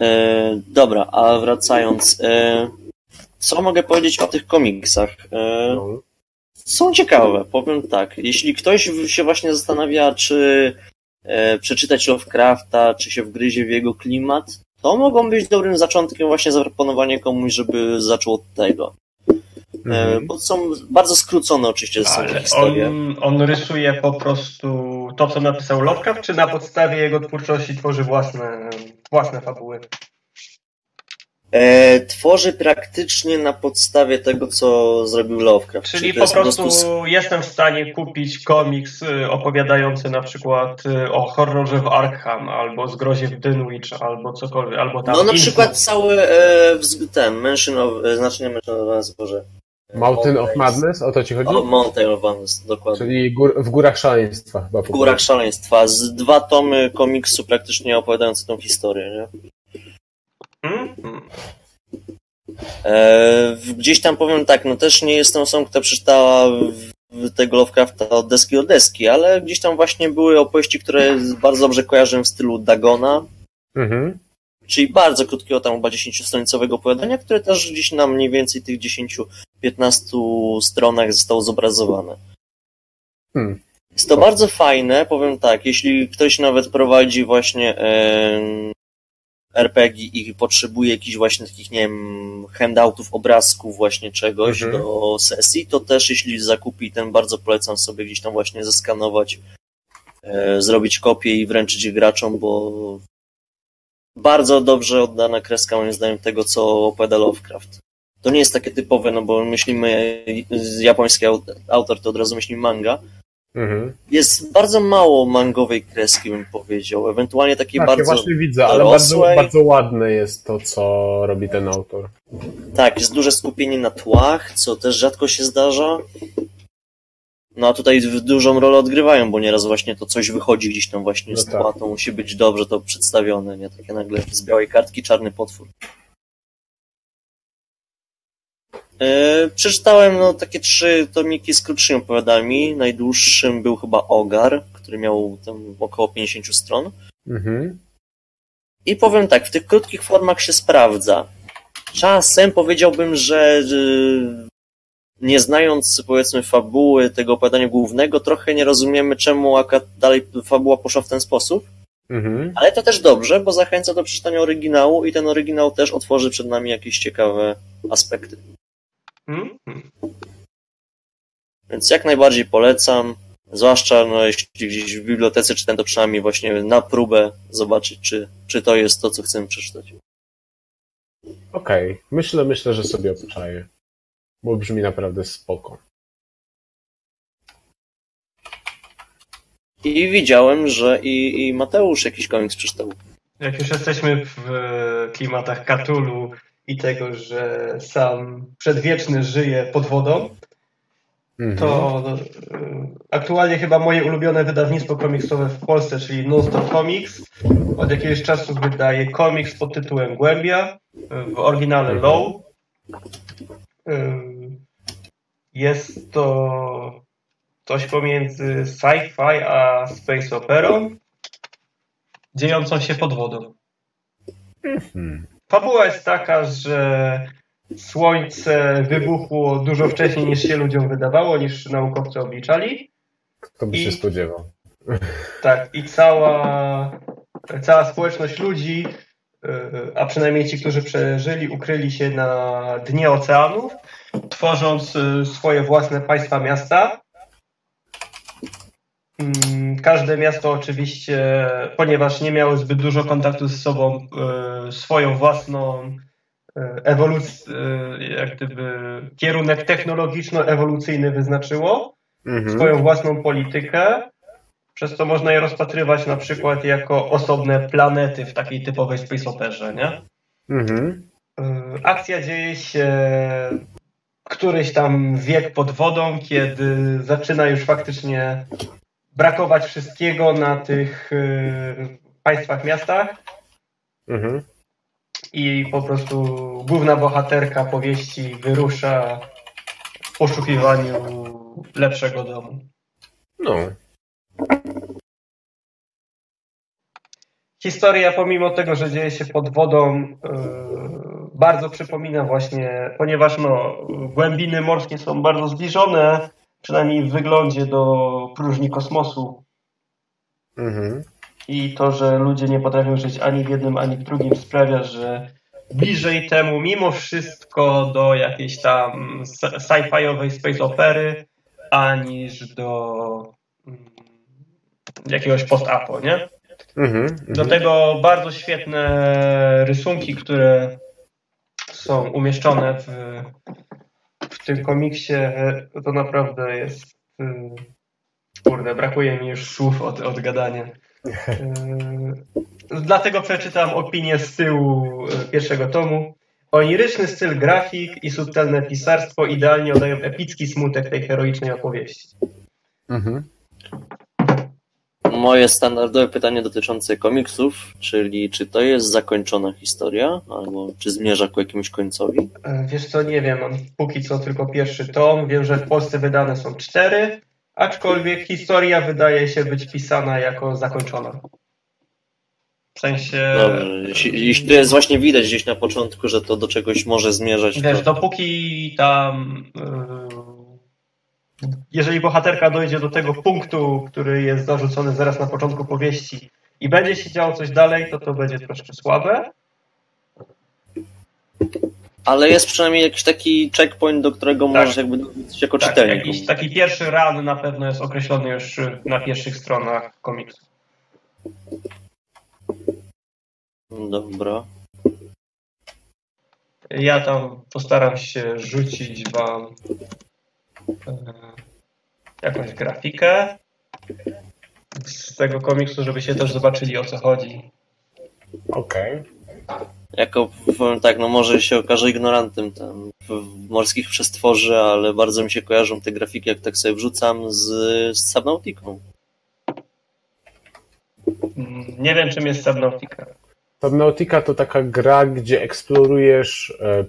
E, dobra, a wracając, e, co mogę powiedzieć o tych komiksach? E, No. Są ciekawe, powiem tak. Jeśli ktoś się właśnie zastanawia, czy e, przeczytać Lovecrafta, czy się wgryzie w jego klimat, to mogą być dobrym zaczątkiem właśnie zaproponowanie komuś, żeby zaczął od tego. Mhm. bo są bardzo skrócone oczywiście są Ale historie. on, on rysuje po prostu to, co napisał Lovecraft, czy na podstawie jego twórczości tworzy własne, własne fabuły? E, tworzy praktycznie na podstawie tego, co zrobił Lovecraft. Czyli to po jest prostu sk- jestem w stanie kupić komiks y, opowiadający na przykład y, o horrorze w Arkham, albo zgrozie w Dunwich, albo cokolwiek, albo tam No na Info. przykład cały e, ten Mansion of, e, znaczy nie Mansion of Madness, Boże. Mountain of Madness, o to ci chodzi? O, Mountain of Madness, dokładnie. Czyli gór, w górach szaleństwa chyba. W Górach prostu. Szaleństwa, z dwa tomy komiksu praktycznie opowiadające tą historię, nie? Hmm? E, gdzieś tam powiem tak, no też nie jestem osobą, która przeczytała tego Lovecrafta od deski do deski, ale gdzieś tam właśnie były opowieści, które bardzo dobrze kojarzę w stylu Dagona, Mhm. czyli bardzo krótkiego tam chyba 10-stronicowego opowiadania, które też gdzieś na mniej więcej tych 10-15 stronach zostało zobrazowane. Hmm. Jest to bardzo fajne, powiem tak, jeśli ktoś nawet prowadzi właśnie em, RPG i potrzebuje jakichś właśnie takich, nie wiem, handoutów, obrazków właśnie czegoś Mhm. do sesji, to też jeśli zakupi ten, bardzo polecam sobie gdzieś tam właśnie zeskanować, e, zrobić kopię i wręczyć je graczom, bo bardzo dobrze oddana kreska moim zdaniem tego, co opowiada Lovecraft. To nie jest takie typowe, no bo myślimy, japoński aut- autor to od razu myśli manga, Mhm. jest bardzo mało mangowej kreski, bym powiedział. Ewentualnie takie Tak, ja bardzo. właśnie widzę, ale bardzo, bardzo ładne jest to, co robi ten autor. Tak, jest duże skupienie na tłach, co też rzadko się zdarza. No a tutaj dużą rolę odgrywają, bo nieraz właśnie to coś wychodzi gdzieś tam właśnie No z tak. tła, to musi być dobrze to przedstawione, nie? Takie nagle z białej kartki czarny potwór. E, przeczytałem no, takie trzy tomiki z krótszymi opowiadami. Najdłuższym był chyba Ogar, który miał tam około 50 stron. Mhm. I powiem tak, w tych krótkich formach się sprawdza. Czasem powiedziałbym, że y, nie znając powiedzmy fabuły tego opowiadania głównego, trochę nie rozumiemy, czemu akurat dalej fabuła poszła w ten sposób. Mhm. Ale to też dobrze, bo zachęca do przeczytania oryginału i ten oryginał też otworzy przed nami jakieś ciekawe aspekty. Hmm. Więc jak najbardziej polecam. Zwłaszcza no, jeśli gdzieś w bibliotece czytam, to przynajmniej właśnie na próbę zobaczyć, czy, czy to jest to, co chcemy przeczytać. Okej, myślę, myślę, że sobie obczaję. Bo brzmi naprawdę spoko. I widziałem, że i, i Mateusz jakiś komiks przeczytał. Jak już jesteśmy w e, klimatach Katulu i tego, że sam przedwieczny żyje pod wodą, Mhm. to y, aktualnie chyba moje ulubione wydawnictwo komiksowe w Polsce, czyli Nonstop Comics. Od jakiegoś czasu wydaje komiks pod tytułem Głębia, w oryginale Low. Y, Jest to coś pomiędzy sci-fi a space operą, dziejącą się pod wodą. Mhm. Fabuła jest taka, że Słońce wybuchło dużo wcześniej niż się ludziom wydawało, niż naukowcy obliczali. Kto by I- się spodziewał? Tak, i cała, cała społeczność ludzi, yy, a przynajmniej ci, którzy przeżyli, ukryli się na dnie oceanów, tworząc yy, swoje własne państwa miasta. Mm, Każde miasto oczywiście, ponieważ nie miały zbyt dużo kontaktu z sobą, yy, swoją własną ewolucję, jak gdyby kierunek technologiczno-ewolucyjny wyznaczyło Mhm. swoją własną politykę, przez co można je rozpatrywać na przykład jako osobne planety w takiej typowej space operze, nie? Mhm. Akcja dzieje się któryś tam wiek pod wodą, kiedy zaczyna już faktycznie brakować wszystkiego na tych y, państwach, miastach Mhm. i po prostu główna bohaterka powieści wyrusza w poszukiwaniu lepszego domu. No. Historia, pomimo tego, że dzieje się pod wodą, yy, bardzo przypomina właśnie, ponieważ no, głębiny morskie są bardzo zbliżone, przynajmniej w wyglądzie do próżni kosmosu. Mhm. I to, że ludzie nie potrafią żyć ani w jednym, ani w drugim sprawia, że bliżej temu mimo wszystko do jakiejś tam sci- sci-fiowej space opery, aniż do mm, jakiegoś post-apo, nie? Mhm. Do Mhm. tego bardzo świetne rysunki, które są umieszczone w, w tym komiksie. To naprawdę jest. y, Kurde, brakuje mi już słów od, od gadania. Y, Dlatego przeczytam opinię z tyłu pierwszego tomu. Oniryczny styl grafik i subtelne pisarstwo idealnie oddają epicki smutek tej heroicznej opowieści. Mhm. Moje standardowe pytanie dotyczące komiksów, czyli czy to jest zakończona historia, albo czy zmierza ku jakiemuś końcowi? E, Wiesz co, nie wiem, mam póki co tylko pierwszy tom. Wiem, że w Polsce wydane są cztery, aczkolwiek historia wydaje się być pisana jako zakończona. W sensie... Dobrze, jeśli, jeśli to jest właśnie widać gdzieś na początku, że to do czegoś może zmierzać, Wiesz, to... dopóki tam... yy, Jeżeli bohaterka dojdzie do tego punktu, który jest zarzucony zaraz na początku powieści i będzie się działo coś dalej, to to będzie troszkę słabe. Ale jest przynajmniej jakiś taki checkpoint, do którego Tak. możesz jakby dotrzeć jako Tak, czytelnik. jakiś taki pierwszy run na pewno jest określony już na pierwszych stronach komiksu. Dobra. Ja tam postaram się rzucić wam jakąś grafikę z tego komiksu, żebyście też zobaczyli o co chodzi. Okej. Jako, powiem tak, no może się okaże ignorantem tam w morskich przestworzy, ale bardzo mi się kojarzą te grafiki, jak tak sobie wrzucam z, z Subnautiką. Mm, Nie wiem czym jest Subnautica. Subnautica to taka gra, gdzie eksplorujesz e,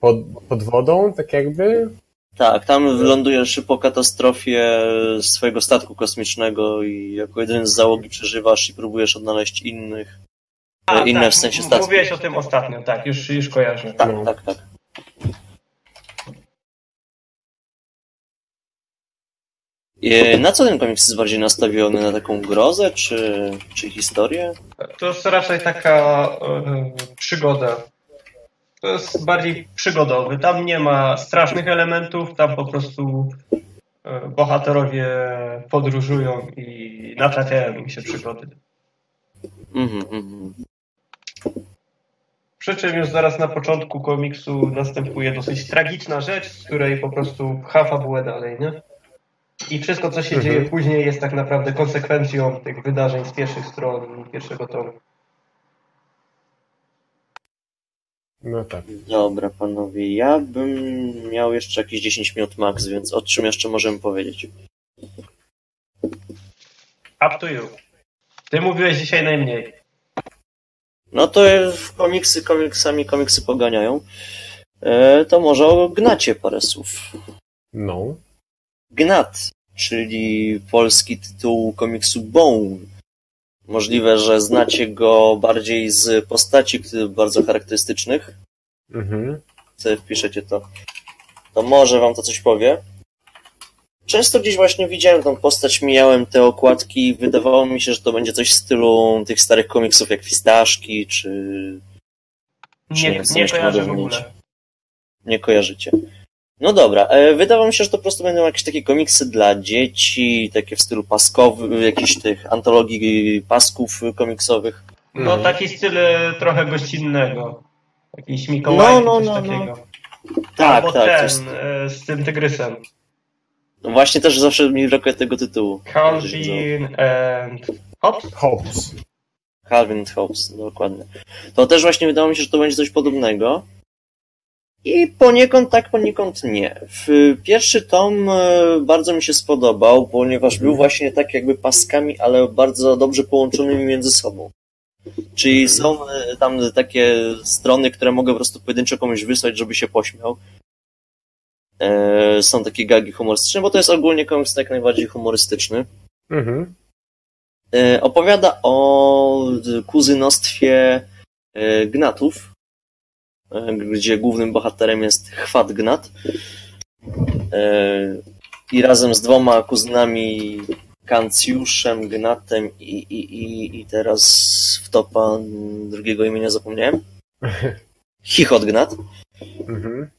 pod, pod wodą, tak jakby. Tak, tam wylądujesz po katastrofie swojego statku kosmicznego i jako jedyny z załogi przeżywasz i próbujesz odnaleźć innych. A, inne tak, w sensie statki. Mówiłeś o tym ostatnio, tak, już, już kojarzę. Tak, No. tak, tak. I Na co ten komiks jest bardziej nastawiony? Na taką grozę, czy, czy historię? To jest raczej taka e, przygoda. To jest bardziej przygodowy. Tam nie ma strasznych elementów, tam po prostu e, bohaterowie podróżują i natrafiają im się przygody. Mhm, mhm. Przy czym już zaraz na początku komiksu następuje dosyć tragiczna rzecz, z której po prostu pcha fabułę dalej, nie? I wszystko, co się Mhm. dzieje później, jest tak naprawdę konsekwencją tych wydarzeń z pierwszych stron pierwszego tomu. No tak. Dobra, panowie, ja bym miał jeszcze jakieś 10 minut max, więc o czym jeszcze możemy powiedzieć? Up to you. Ty mówiłeś dzisiaj najmniej. No to w komiksy komiksami komiksy poganiają. E, to może o Gnacie parę słów. No. Gnat, czyli polski tytuł komiksu Bone. Możliwe, że znacie go bardziej z postaci bardzo charakterystycznych. Mhm. sobie wpiszecie to, to może wam to coś powie. Często gdzieś właśnie widziałem tą postać, mijałem te okładki i wydawało mi się, że to będzie coś w stylu tych starych komiksów jak Fistaszki, czy Czy Nie, nie nie chcesz kojarzę w ogóle. nie kojarzycie. No dobra, e, wydawało mi się, że to po prostu będą jakieś takie komiksy dla dzieci, takie w stylu paskowych, jakichś tych antologii pasków komiksowych. No Mhm. taki styl e, trochę gościnnego. Jakiś Mikołaj, No, no, coś no, takiego. Tak, Albo tak. ten, e, z tym tygrysem. No właśnie też zawsze mi brakuje tego tytułu. Calvin and Hobbes? Hobbs. Calvin and Hobbes, dokładnie. To też właśnie wydało mi się, że to będzie coś podobnego. I poniekąd tak, poniekąd nie. Pierwszy tom e, bardzo mi się spodobał, ponieważ był właśnie tak jakby paskami, ale bardzo dobrze połączonymi między sobą. Czyli są e, tam takie strony, które mogę po prostu pojedynczo komuś wysłać, żeby się pośmiał. E, Są takie gagi humorystyczne, bo to jest ogólnie komiks tak najbardziej humorystyczny. Mhm. Opowiada o kuzynostwie Gnatów, gdzie głównym bohaterem jest Chwat Gnat. E, I razem z dwoma kuzynami Kancjuszem, Gnatem i, i, i, i teraz wtopa drugiego imienia zapomniałem. Chichot Gnat. Mhm.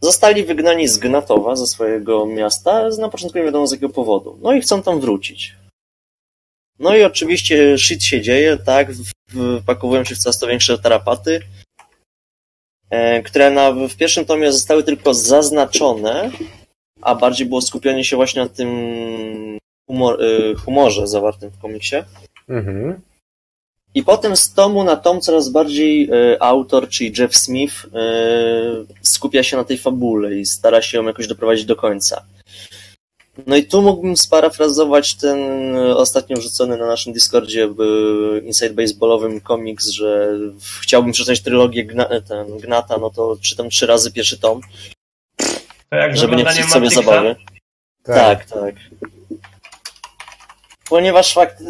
Zostali wygnani z Gnatowa, ze swojego miasta, na początku nie wiadomo z jakiego powodu. No i chcą tam wrócić. No i oczywiście shit się dzieje, tak, wpakowują się w coraz to większe tarapaty, które na, w pierwszym tomie zostały tylko zaznaczone, a bardziej było skupienie się właśnie na tym humor, e, humorze zawartym w komiksie. Mhm. I potem z tomu na tom coraz bardziej e, autor, czyli Jeff Smith, e, skupia się na tej fabule i stara się ją jakoś doprowadzić do końca. No i tu mógłbym sparafrazować ten e, ostatnio wrzucony na naszym Discordzie e, Inside Baseballowym komiks, że chciałbym przeczytać trylogię Gna, e, ten, Gnata, no to czytam trzy razy pierwszy tom, To jak żeby nie psuć sobie zabawy. Tak, tak. Ponieważ fakt,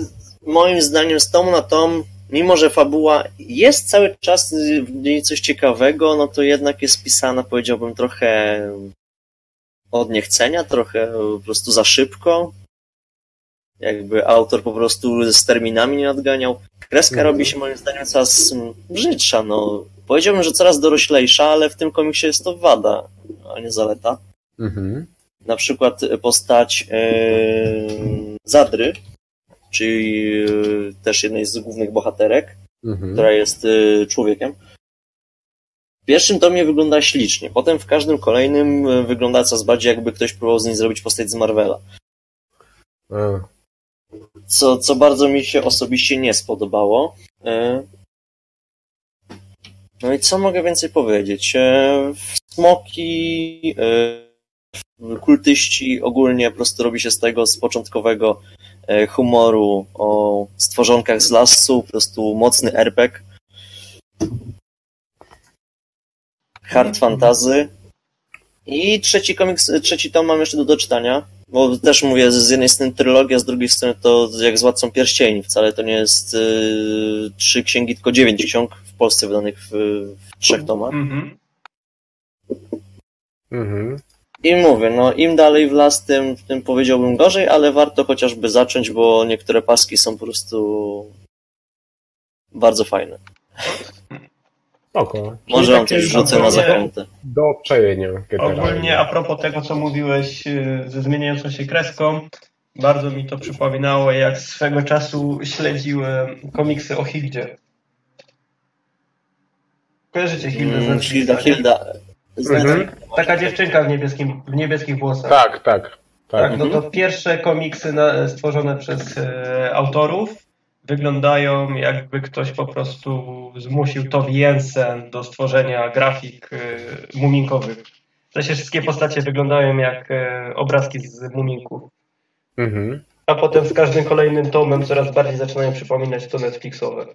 moim zdaniem z tomu na tom, mimo że fabuła jest cały czas w niej coś ciekawego, no to jednak jest pisana, powiedziałbym, trochę od niechcenia, trochę po prostu za szybko. Jakby autor po prostu z terminami nie nadganiał. Kreska Mhm. robi się moim zdaniem coraz brzydsza, no. Powiedziałbym, że coraz doroślejsza, ale w tym komiksie jest to wada, a nie zaleta Mhm. na przykład postać e, Zadry, czyli e, też jednej z głównych bohaterek, Mhm. która jest e, człowiekiem. W pierwszym tomie wygląda ślicznie, potem w każdym kolejnym e, wygląda coraz bardziej jakby ktoś próbował z niej zrobić postać z Marvela. A. Co, co bardzo mi się osobiście nie spodobało. E, No i co mogę więcej powiedzieć? E, Smoki, e, kultyści ogólnie po prostu robi się z tego z początkowego e, humoru o stworzonkach z lasu, po prostu mocny RPG. Hard fantazy. I trzeci komiks, trzeci tom mam jeszcze do doczytania, bo też mówię, z jednej strony trylogia, z drugiej strony to jak z Władcą Pierścieni. Wcale to nie jest y, trzy księgi, tylko dziewięć ksiąg w Polsce wydanych w, w trzech tomach. Mhm. Mhm. I mówię, no im dalej w las, tym, tym powiedziałbym gorzej, ale warto chociażby zacząć, bo niektóre paski są po prostu bardzo fajne. Spoko. Może takie coś wrzucę na zachętę. Do generalnie. Ogólnie a propos tego, co mówiłeś y, ze zmieniającą się kreską, bardzo mi to przypominało, jak swego czasu śledziłem komiksy o Hildzie. Kojarzycie Hildę Mm, Hilda? Hilda. Mhm. Taka dziewczynka w, niebieskim, w niebieskich włosach. Tak, tak. Tak. Tak, no to pierwsze komiksy na, stworzone przez e, autorów wyglądają jakby ktoś po prostu zmusił Tobi Jensen do stworzenia grafik y, muminkowych. W sensie wszystkie postacie wyglądają jak y, obrazki z muminków. Mhm. A potem z każdym kolejnym tomem coraz bardziej zaczynają przypominać to Netflixowe.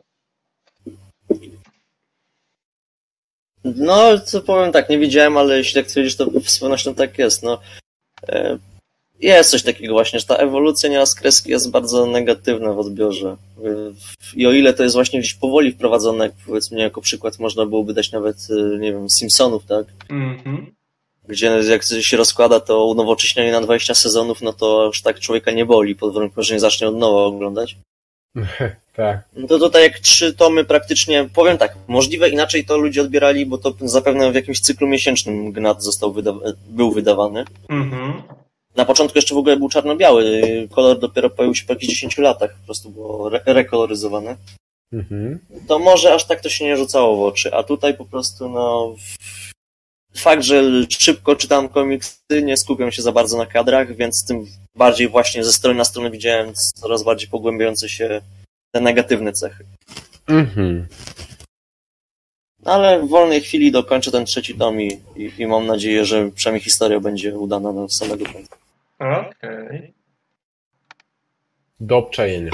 No, co powiem tak, nie widziałem, ale jeśli tak twierdzisz, to z pewnością tak jest. No, e, jest coś takiego właśnie, że ta ewolucja nieraz kreski jest bardzo negatywna w odbiorze. I o ile to jest właśnie gdzieś powoli wprowadzone, jak powiedzmy jako przykład można byłoby dać nawet, e, nie wiem, Simpsonów, tak? Mhm. Gdzie jak się rozkłada to unowocześnianie na 20 sezonów, no to aż tak człowieka nie boli, pod warunkiem, że nie zacznie od nowa oglądać. tak. No to tutaj jak trzy tomy praktycznie, powiem tak, możliwe inaczej to ludzie odbierali, bo to zapewne w jakimś cyklu miesięcznym Gnat został wyda- był wydawany. Mhm. Na początku jeszcze w ogóle był czarno-biały, kolor dopiero pojawił się po jakichś 10 latach, po prostu było re- rekoloryzowane. Mhm. To może aż tak to się nie rzucało w oczy, a tutaj po prostu no... Fakt, że szybko czytam komiksy, nie skupiam się za bardzo na kadrach, więc tym bardziej właśnie ze strony na stronę widziałem coraz bardziej pogłębiające się te negatywne cechy. Mhm. Ale w wolnej chwili dokończę ten trzeci tom i, i, i mam nadzieję, że przynajmniej historia będzie udana do samego końca. Okej. Do obczajenia.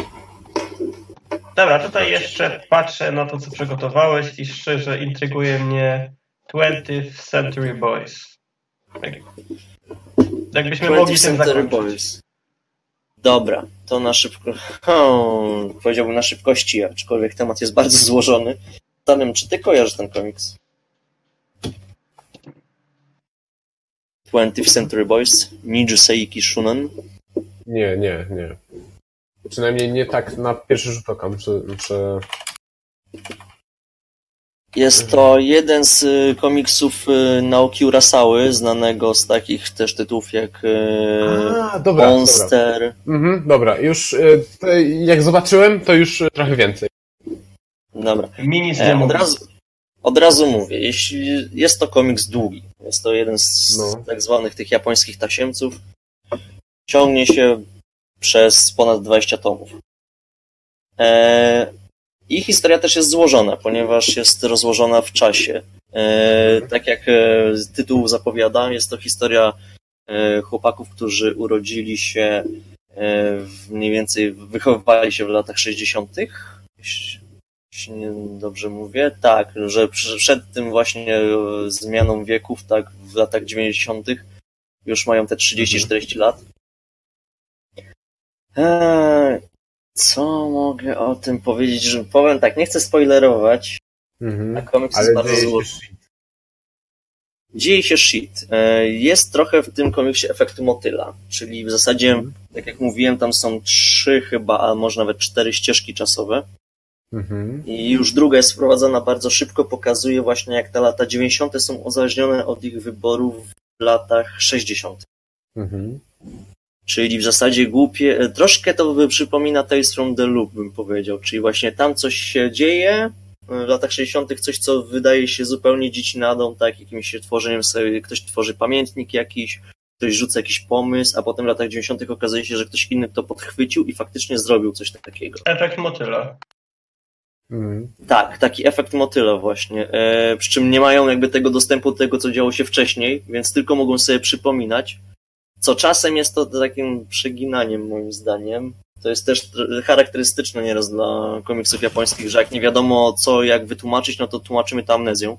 Dobra, tutaj jeszcze patrzę na to, co przygotowałeś i szczerze intryguje mnie 20th Century Boys. Jak, jakbyśmy mogli 20th tym Century zakończyć. Boys. Dobra, to na szybko. Hmm, powiedziałbym na szybkości, aczkolwiek temat jest bardzo złożony. Zatem, czy ty kojarzysz ten komiks? 20th Century Boys, Niju Seiki Shunen. Nie, nie, nie. Przynajmniej nie tak na pierwszy rzut oka. Muszę, muszę... Jest to jeden z y, komiksów y, Naoki Urasały, znanego z takich też tytułów jak y, A, dobra, dobra. Monster. Mhm, dobra, już jak zobaczyłem, to już trochę więcej. Dobra. Mini z E, od, razu, od razu mówię, jeśli jest to komiks długi, jest to jeden z No. tak zwanych tych japońskich tasiemców, ciągnie się przez ponad 20 tomów. E, I historia też jest złożona, ponieważ jest rozłożona w czasie. E, tak jak e, tytuł zapowiada, jest to historia e, chłopaków, którzy urodzili się e, w mniej więcej, wychowywali się w latach 60 jeśli dobrze mówię, tak, że przed tym właśnie e, zmianą wieków, tak, w latach 90. już mają te 30-40 lat. Eee, co mogę o tym powiedzieć, że powiem tak, nie chcę spoilerować, a Mhm. komiks jest bardzo złożony. Dzieje się shit. E, Jest trochę w tym komiksie efektu motyla, czyli w zasadzie, Mhm. tak jak mówiłem, tam są trzy chyba, a może nawet cztery ścieżki czasowe. Mhm. I już druga jest wprowadzona bardzo szybko, pokazuje właśnie jak te lata 90. są uzależnione od ich wyborów w latach 60. Mhm. Czyli w zasadzie głupie, e, troszkę to by przypomina Tales from the Loop, bym powiedział. Czyli właśnie tam coś się dzieje e, w latach 60., coś co wydaje się zupełnie dziecinadą, tak, jakimś tworzeniem sobie, ktoś tworzy pamiętnik jakiś, ktoś rzuca jakiś pomysł, a potem w latach 90. okazuje się, że ktoś inny to podchwycił i faktycznie zrobił coś takiego. Efekt motyla. Mhm. Tak, taki efekt motyla właśnie. E, przy czym nie mają jakby tego dostępu do tego, co działo się wcześniej, więc tylko mogą sobie przypominać. Co czasem jest to takim przeginaniem, moim zdaniem. To jest też charakterystyczne nieraz dla komiksów japońskich, że jak nie wiadomo co, jak wytłumaczyć, no to tłumaczymy to amnezją.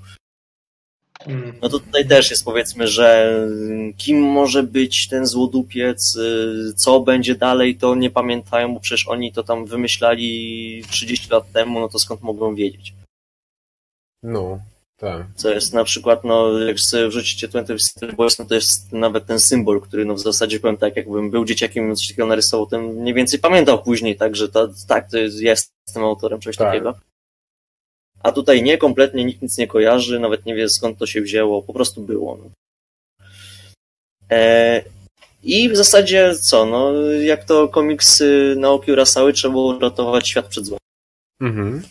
Mm. No to tutaj też jest powiedzmy, że kim może być ten złodupiec, y, co będzie dalej, to nie pamiętają, bo przecież oni to tam wymyślali 30 lat temu, no to skąd mogą wiedzieć? No, tak. Co jest na przykład, no, jak sobie wrzucicie 20 Century Boys, no to jest nawet ten symbol, który no w zasadzie powiem tak, jakbym był dzieciakiem i coś takiego narysował, to mniej więcej pamiętał później, tak, że ta, tak, to jest, ja jestem autorem czegoś Tak. takiego. A tutaj nie, kompletnie nikt nic nie kojarzy, nawet nie wie skąd to się wzięło, po prostu było. No. E, I w zasadzie co, no, jak to komiksy Naoki Urasały, trzeba było ratować świat przed złem. Mhm.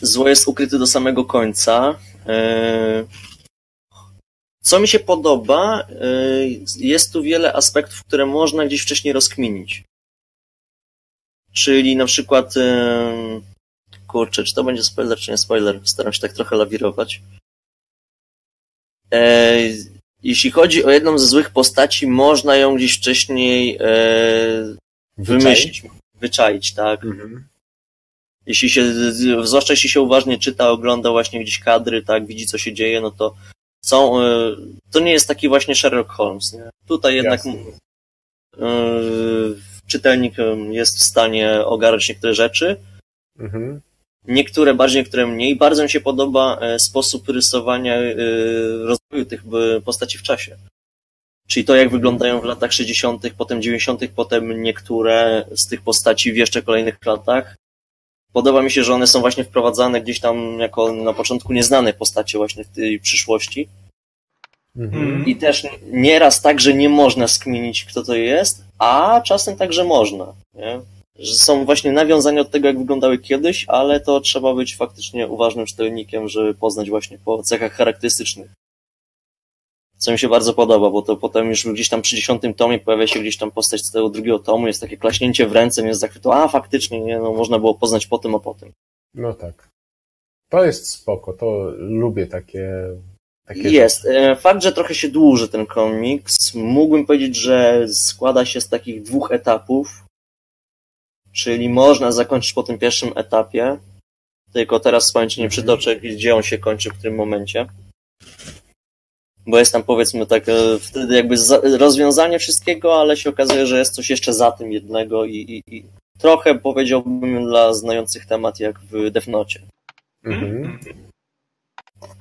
Zło jest ukryte do samego końca. E, Co mi się podoba, e, jest tu wiele aspektów, które można gdzieś wcześniej rozkminić. Czyli na przykład, kurczę, czy to będzie spoiler, czy nie spoiler? Staram się tak trochę lawirować. E, jeśli chodzi o jedną ze złych postaci, można ją gdzieś wcześniej e, wymyślić, wyczaić, tak. Mhm. Jeśli się, zwłaszcza jeśli się uważnie czyta, ogląda właśnie gdzieś kadry, tak, widzi co się dzieje, no to są, e, to nie jest taki właśnie Sherlock Holmes, nie? Tutaj jednak e, czytelnik e, jest w stanie ogarnąć niektóre rzeczy, Mhm. Niektóre bardziej, niektóre mniej. Bardzo mi się podoba e, sposób rysowania e, rozwoju tych e, postaci w czasie. Czyli to, jak wyglądają w latach 60., potem 90., potem niektóre z tych postaci w jeszcze kolejnych latach. Podoba mi się, że one są właśnie wprowadzane gdzieś tam jako na początku nieznane postacie właśnie w tej przyszłości. Mhm. I też nieraz tak, że nie można skminić, kto to jest, a czasem także można. Nie? Że są właśnie nawiązania od tego, jak wyglądały kiedyś, ale to trzeba być faktycznie uważnym czytelnikiem, żeby poznać właśnie po cechach charakterystycznych. Co mi się bardzo podoba, bo to potem już gdzieś tam przy dziesiątym tomie pojawia się gdzieś tam postać z tego drugiego tomu, jest takie klaśnięcie w ręce, jest zachwytu, a faktycznie, nie, no można było poznać po tym, a po tym. No tak. To jest spoko, to lubię takie... Jest. E, Fakt, że trochę się dłuży ten komiks, mógłbym powiedzieć, że składa się z takich dwóch etapów. Czyli można zakończyć po tym pierwszym etapie. Tylko teraz w pamięci nie przytoczę, gdzie on się kończy, w którym momencie. Bo jest tam powiedzmy tak e, wtedy jakby za, rozwiązanie wszystkiego, ale się okazuje, że jest coś jeszcze za tym jednego i, i, i trochę powiedziałbym dla znających temat jak w Note. Mhm.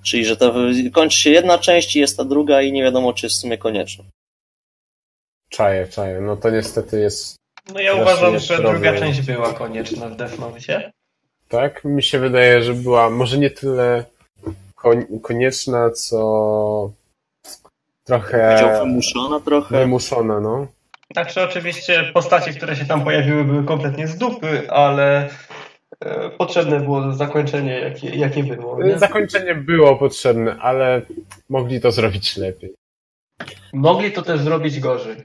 Czyli, że to kończy się jedna część i jest ta druga i nie wiadomo, czy jest w sumie konieczna. Czaję, czaję. No to niestety jest... No ja Teraz uważam, że problem. druga część była konieczna w Death Note. Tak? Mi się wydaje, że była może nie tyle konieczna, co trochę Powiedział wymuszona trochę. wymuszona, no. Znaczy oczywiście postacie, które się tam pojawiły były kompletnie z dupy, ale e, potrzebne było zakończenie jakie, jakie było. Nie? Zakończenie było potrzebne, ale mogli to zrobić lepiej. Mogli to też zrobić gorzej.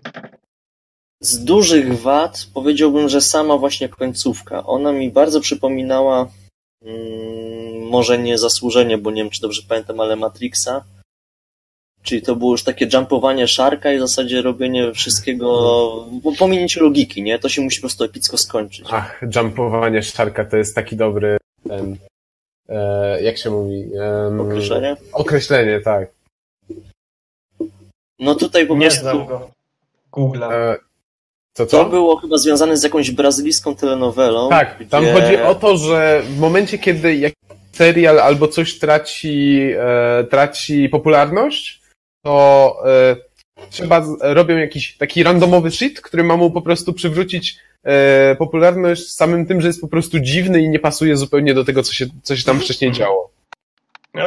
Z dużych wad powiedziałbym, że sama właśnie końcówka. Ona mi bardzo przypominała, mm, może nie zasłużenie, bo nie wiem, czy dobrze pamiętam, ale Matrixa. Czyli to było już takie jumpowanie szarka i w zasadzie robienie wszystkiego, po- pominięcie logiki, nie? To się musi po prostu epicko skończyć. Ach, jumpowanie szarka to jest taki dobry ten, e, jak się mówi? Em, Określenie? Określenie, tak. No tutaj po Nie prostu znam go. Google'a. E, co, to co? było chyba związane z jakąś brazylijską telenowelą. Tak, tam gdzie- chodzi o to, że w momencie, kiedy jakiś serial albo coś traci, e, traci popularność, to e, trzeba, robią jakiś taki randomowy shit, który ma mu po prostu przywrócić e, popularność samym tym, że jest po prostu dziwny i nie pasuje zupełnie do tego, co się, co się tam wcześniej działo.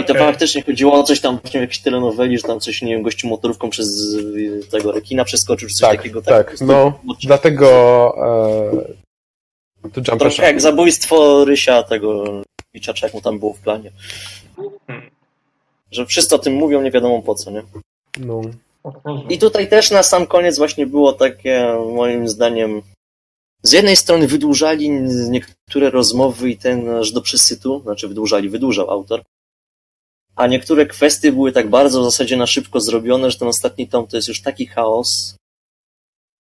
I to faktycznie chodziło o coś tam właśnie w jakiejś telenoweli, że tam coś, nie wiem, gościu motorówką przez tego rekina przeskoczył, czy coś Tak, takiego. tak, no, dlatego e, to jump Troszkę jak zabójstwo Rysia tego Bicza, czy jak mu tam było w planie. Hmm. Że wszyscy o tym mówią, nie wiadomo po co, nie? No. I tutaj też na sam koniec właśnie było takie, moim zdaniem, z jednej strony wydłużali niektóre rozmowy i ten aż do przesytu, znaczy wydłużali, wydłużał autor, a niektóre kwestie były tak bardzo w zasadzie na szybko zrobione, że ten ostatni tom to jest już taki chaos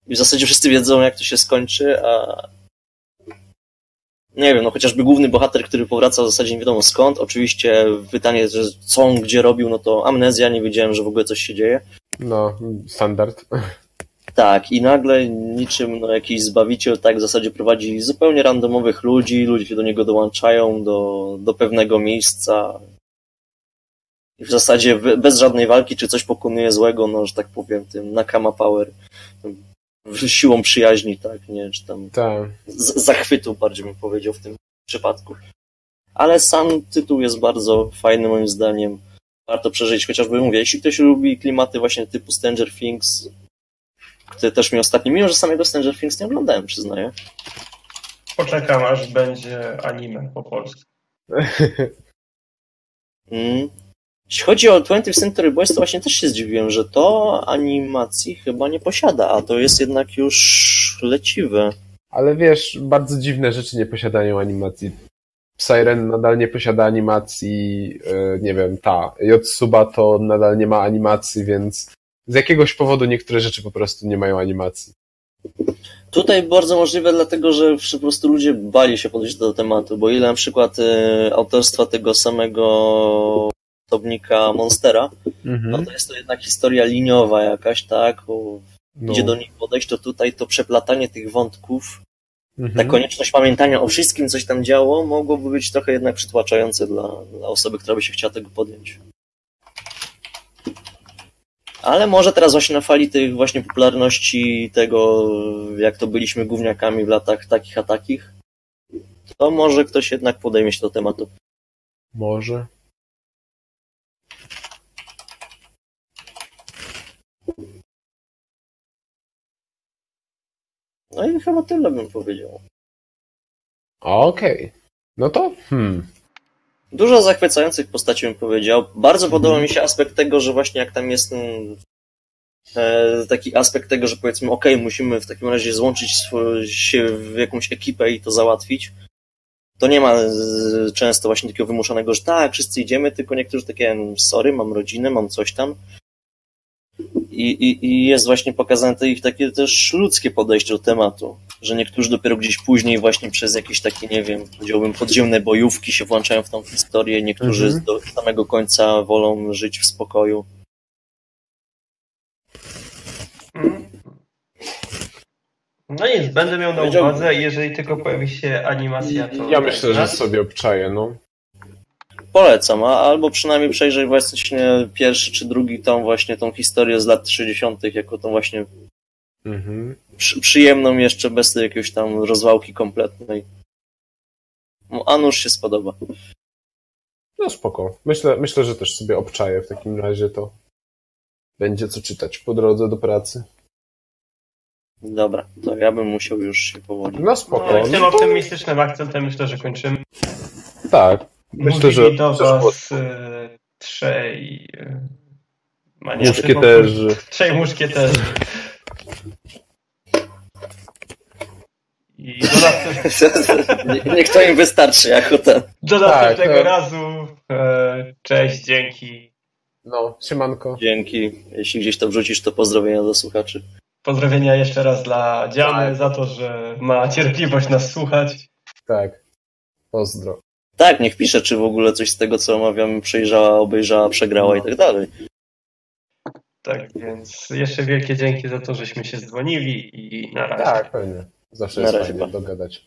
i w zasadzie wszyscy wiedzą, jak to się skończy, a nie wiem, no chociażby główny bohater, który powraca w zasadzie nie wiadomo skąd, oczywiście pytanie, co on gdzie robił, no to amnezja, nie wiedziałem, że w ogóle coś się dzieje. No, standard. Tak, i nagle niczym no, jakiś zbawiciel tak w zasadzie prowadzi zupełnie randomowych ludzi, ludzie się do niego dołączają do, do pewnego miejsca. I w zasadzie be- bez żadnej walki, czy coś pokonuje złego, no, że tak powiem, tym Nakama Power. Tym Siłą przyjaźni, tak, nie, czy tam Tak. z- zachwytu bardziej bym powiedział w tym przypadku. Ale sam tytuł jest bardzo fajny moim zdaniem. Warto przeżyć, chociażby mówię, jeśli ktoś lubi klimaty właśnie typu Stranger Things, które też mi ostatnio, mimo że samego Stranger Things nie oglądałem, przyznaję. Poczekam, aż będzie anime po polsku. Mm. Jeśli chodzi o 20th Century Boys, to właśnie też się zdziwiłem, że to animacji chyba nie posiada, a to jest jednak już leciwe. ale wiesz, bardzo dziwne rzeczy nie posiadają animacji. Siren nadal nie posiada animacji, e, nie wiem, ta. Yotsuba to nadal nie ma animacji, więc z jakiegoś powodu niektóre rzeczy po prostu nie mają animacji. Tutaj bardzo możliwe, dlatego że po prostu ludzie bali się podejść do tematu, bo ile na przykład y, autorstwa tego samego osobnika Monstera, Mhm. no to jest to jednak historia liniowa jakaś, tak? O, No. Gdzie do niej podejść, to tutaj to przeplatanie tych wątków, ta Mhm. konieczność pamiętania o wszystkim, coś tam działo, mogłoby być trochę jednak przytłaczające dla, dla osoby, która by się chciała tego podjąć. Ale może teraz właśnie na fali tych właśnie popularności tego, jak to byliśmy gówniakami w latach takich a takich, to może ktoś jednak podejmie się do tematu. Może. No i chyba tyle bym powiedział. Okej. No to, hmm. Dużo zachwycających postaci bym powiedział. Bardzo Mhm. podoba mi się aspekt tego, że właśnie jak tam jest ten, e, taki aspekt tego, że powiedzmy, okej, musimy w takim razie złączyć się w jakąś ekipę i to załatwić. To nie ma z, często właśnie takiego wymuszonego, że tak, wszyscy idziemy, tylko niektórzy takie, sorry, mam rodzinę, mam coś tam. I, i, I jest właśnie pokazane to ich takie też ludzkie podejście do tematu, że niektórzy dopiero gdzieś później właśnie przez jakieś takie, nie wiem, powiedziałbym podziemne bojówki się włączają w tą historię, niektórzy Mhm. do samego końca wolą żyć w spokoju. Mm. No nic, będę miał na uwadze, jeżeli tylko pojawi się animacja, to... Ja myślę, że sobie obczaję, no. Polecam, a, albo przynajmniej przejrzeć właśnie pierwszy czy drugi tom, właśnie tą historię z lat 60., jako tą właśnie Mhm. przy, przyjemną jeszcze, bez tej jakiejś tam rozwałki kompletnej. No, a nuż się spodoba. No spoko. Myślę, myślę, że też sobie obczaję w takim razie to. Będzie co czytać po drodze do pracy. Dobra, to ja bym musiał już się powoli. No spoko. No, tym optymistycznym akcentem myślę, że kończymy. tak. Myślę, Mówili że do was e, trzej... E, muszkieterzy. Trzej muszkieterzy. I do, następ... Nie- Niech to im wystarczy jako ten. do Tak, następnego tak. razu. E, cześć, dzięki. No, siemanko. Dzięki. Jeśli gdzieś to wrzucisz, to pozdrowienia do słuchaczy. Pozdrowienia jeszcze raz dla Dziany Tak. za to, że ma cierpliwość nas słuchać. Tak. Pozdro. Tak, niech pisze, czy w ogóle coś z tego, co omawiamy, przejrzała, obejrzała, przegrała i tak dalej. Tak więc jeszcze wielkie dzięki za to, żeśmy się dzwonili i na razie. Tak, pewnie. Zawsze Na jest razie, fajnie pa. dogadać. Pa.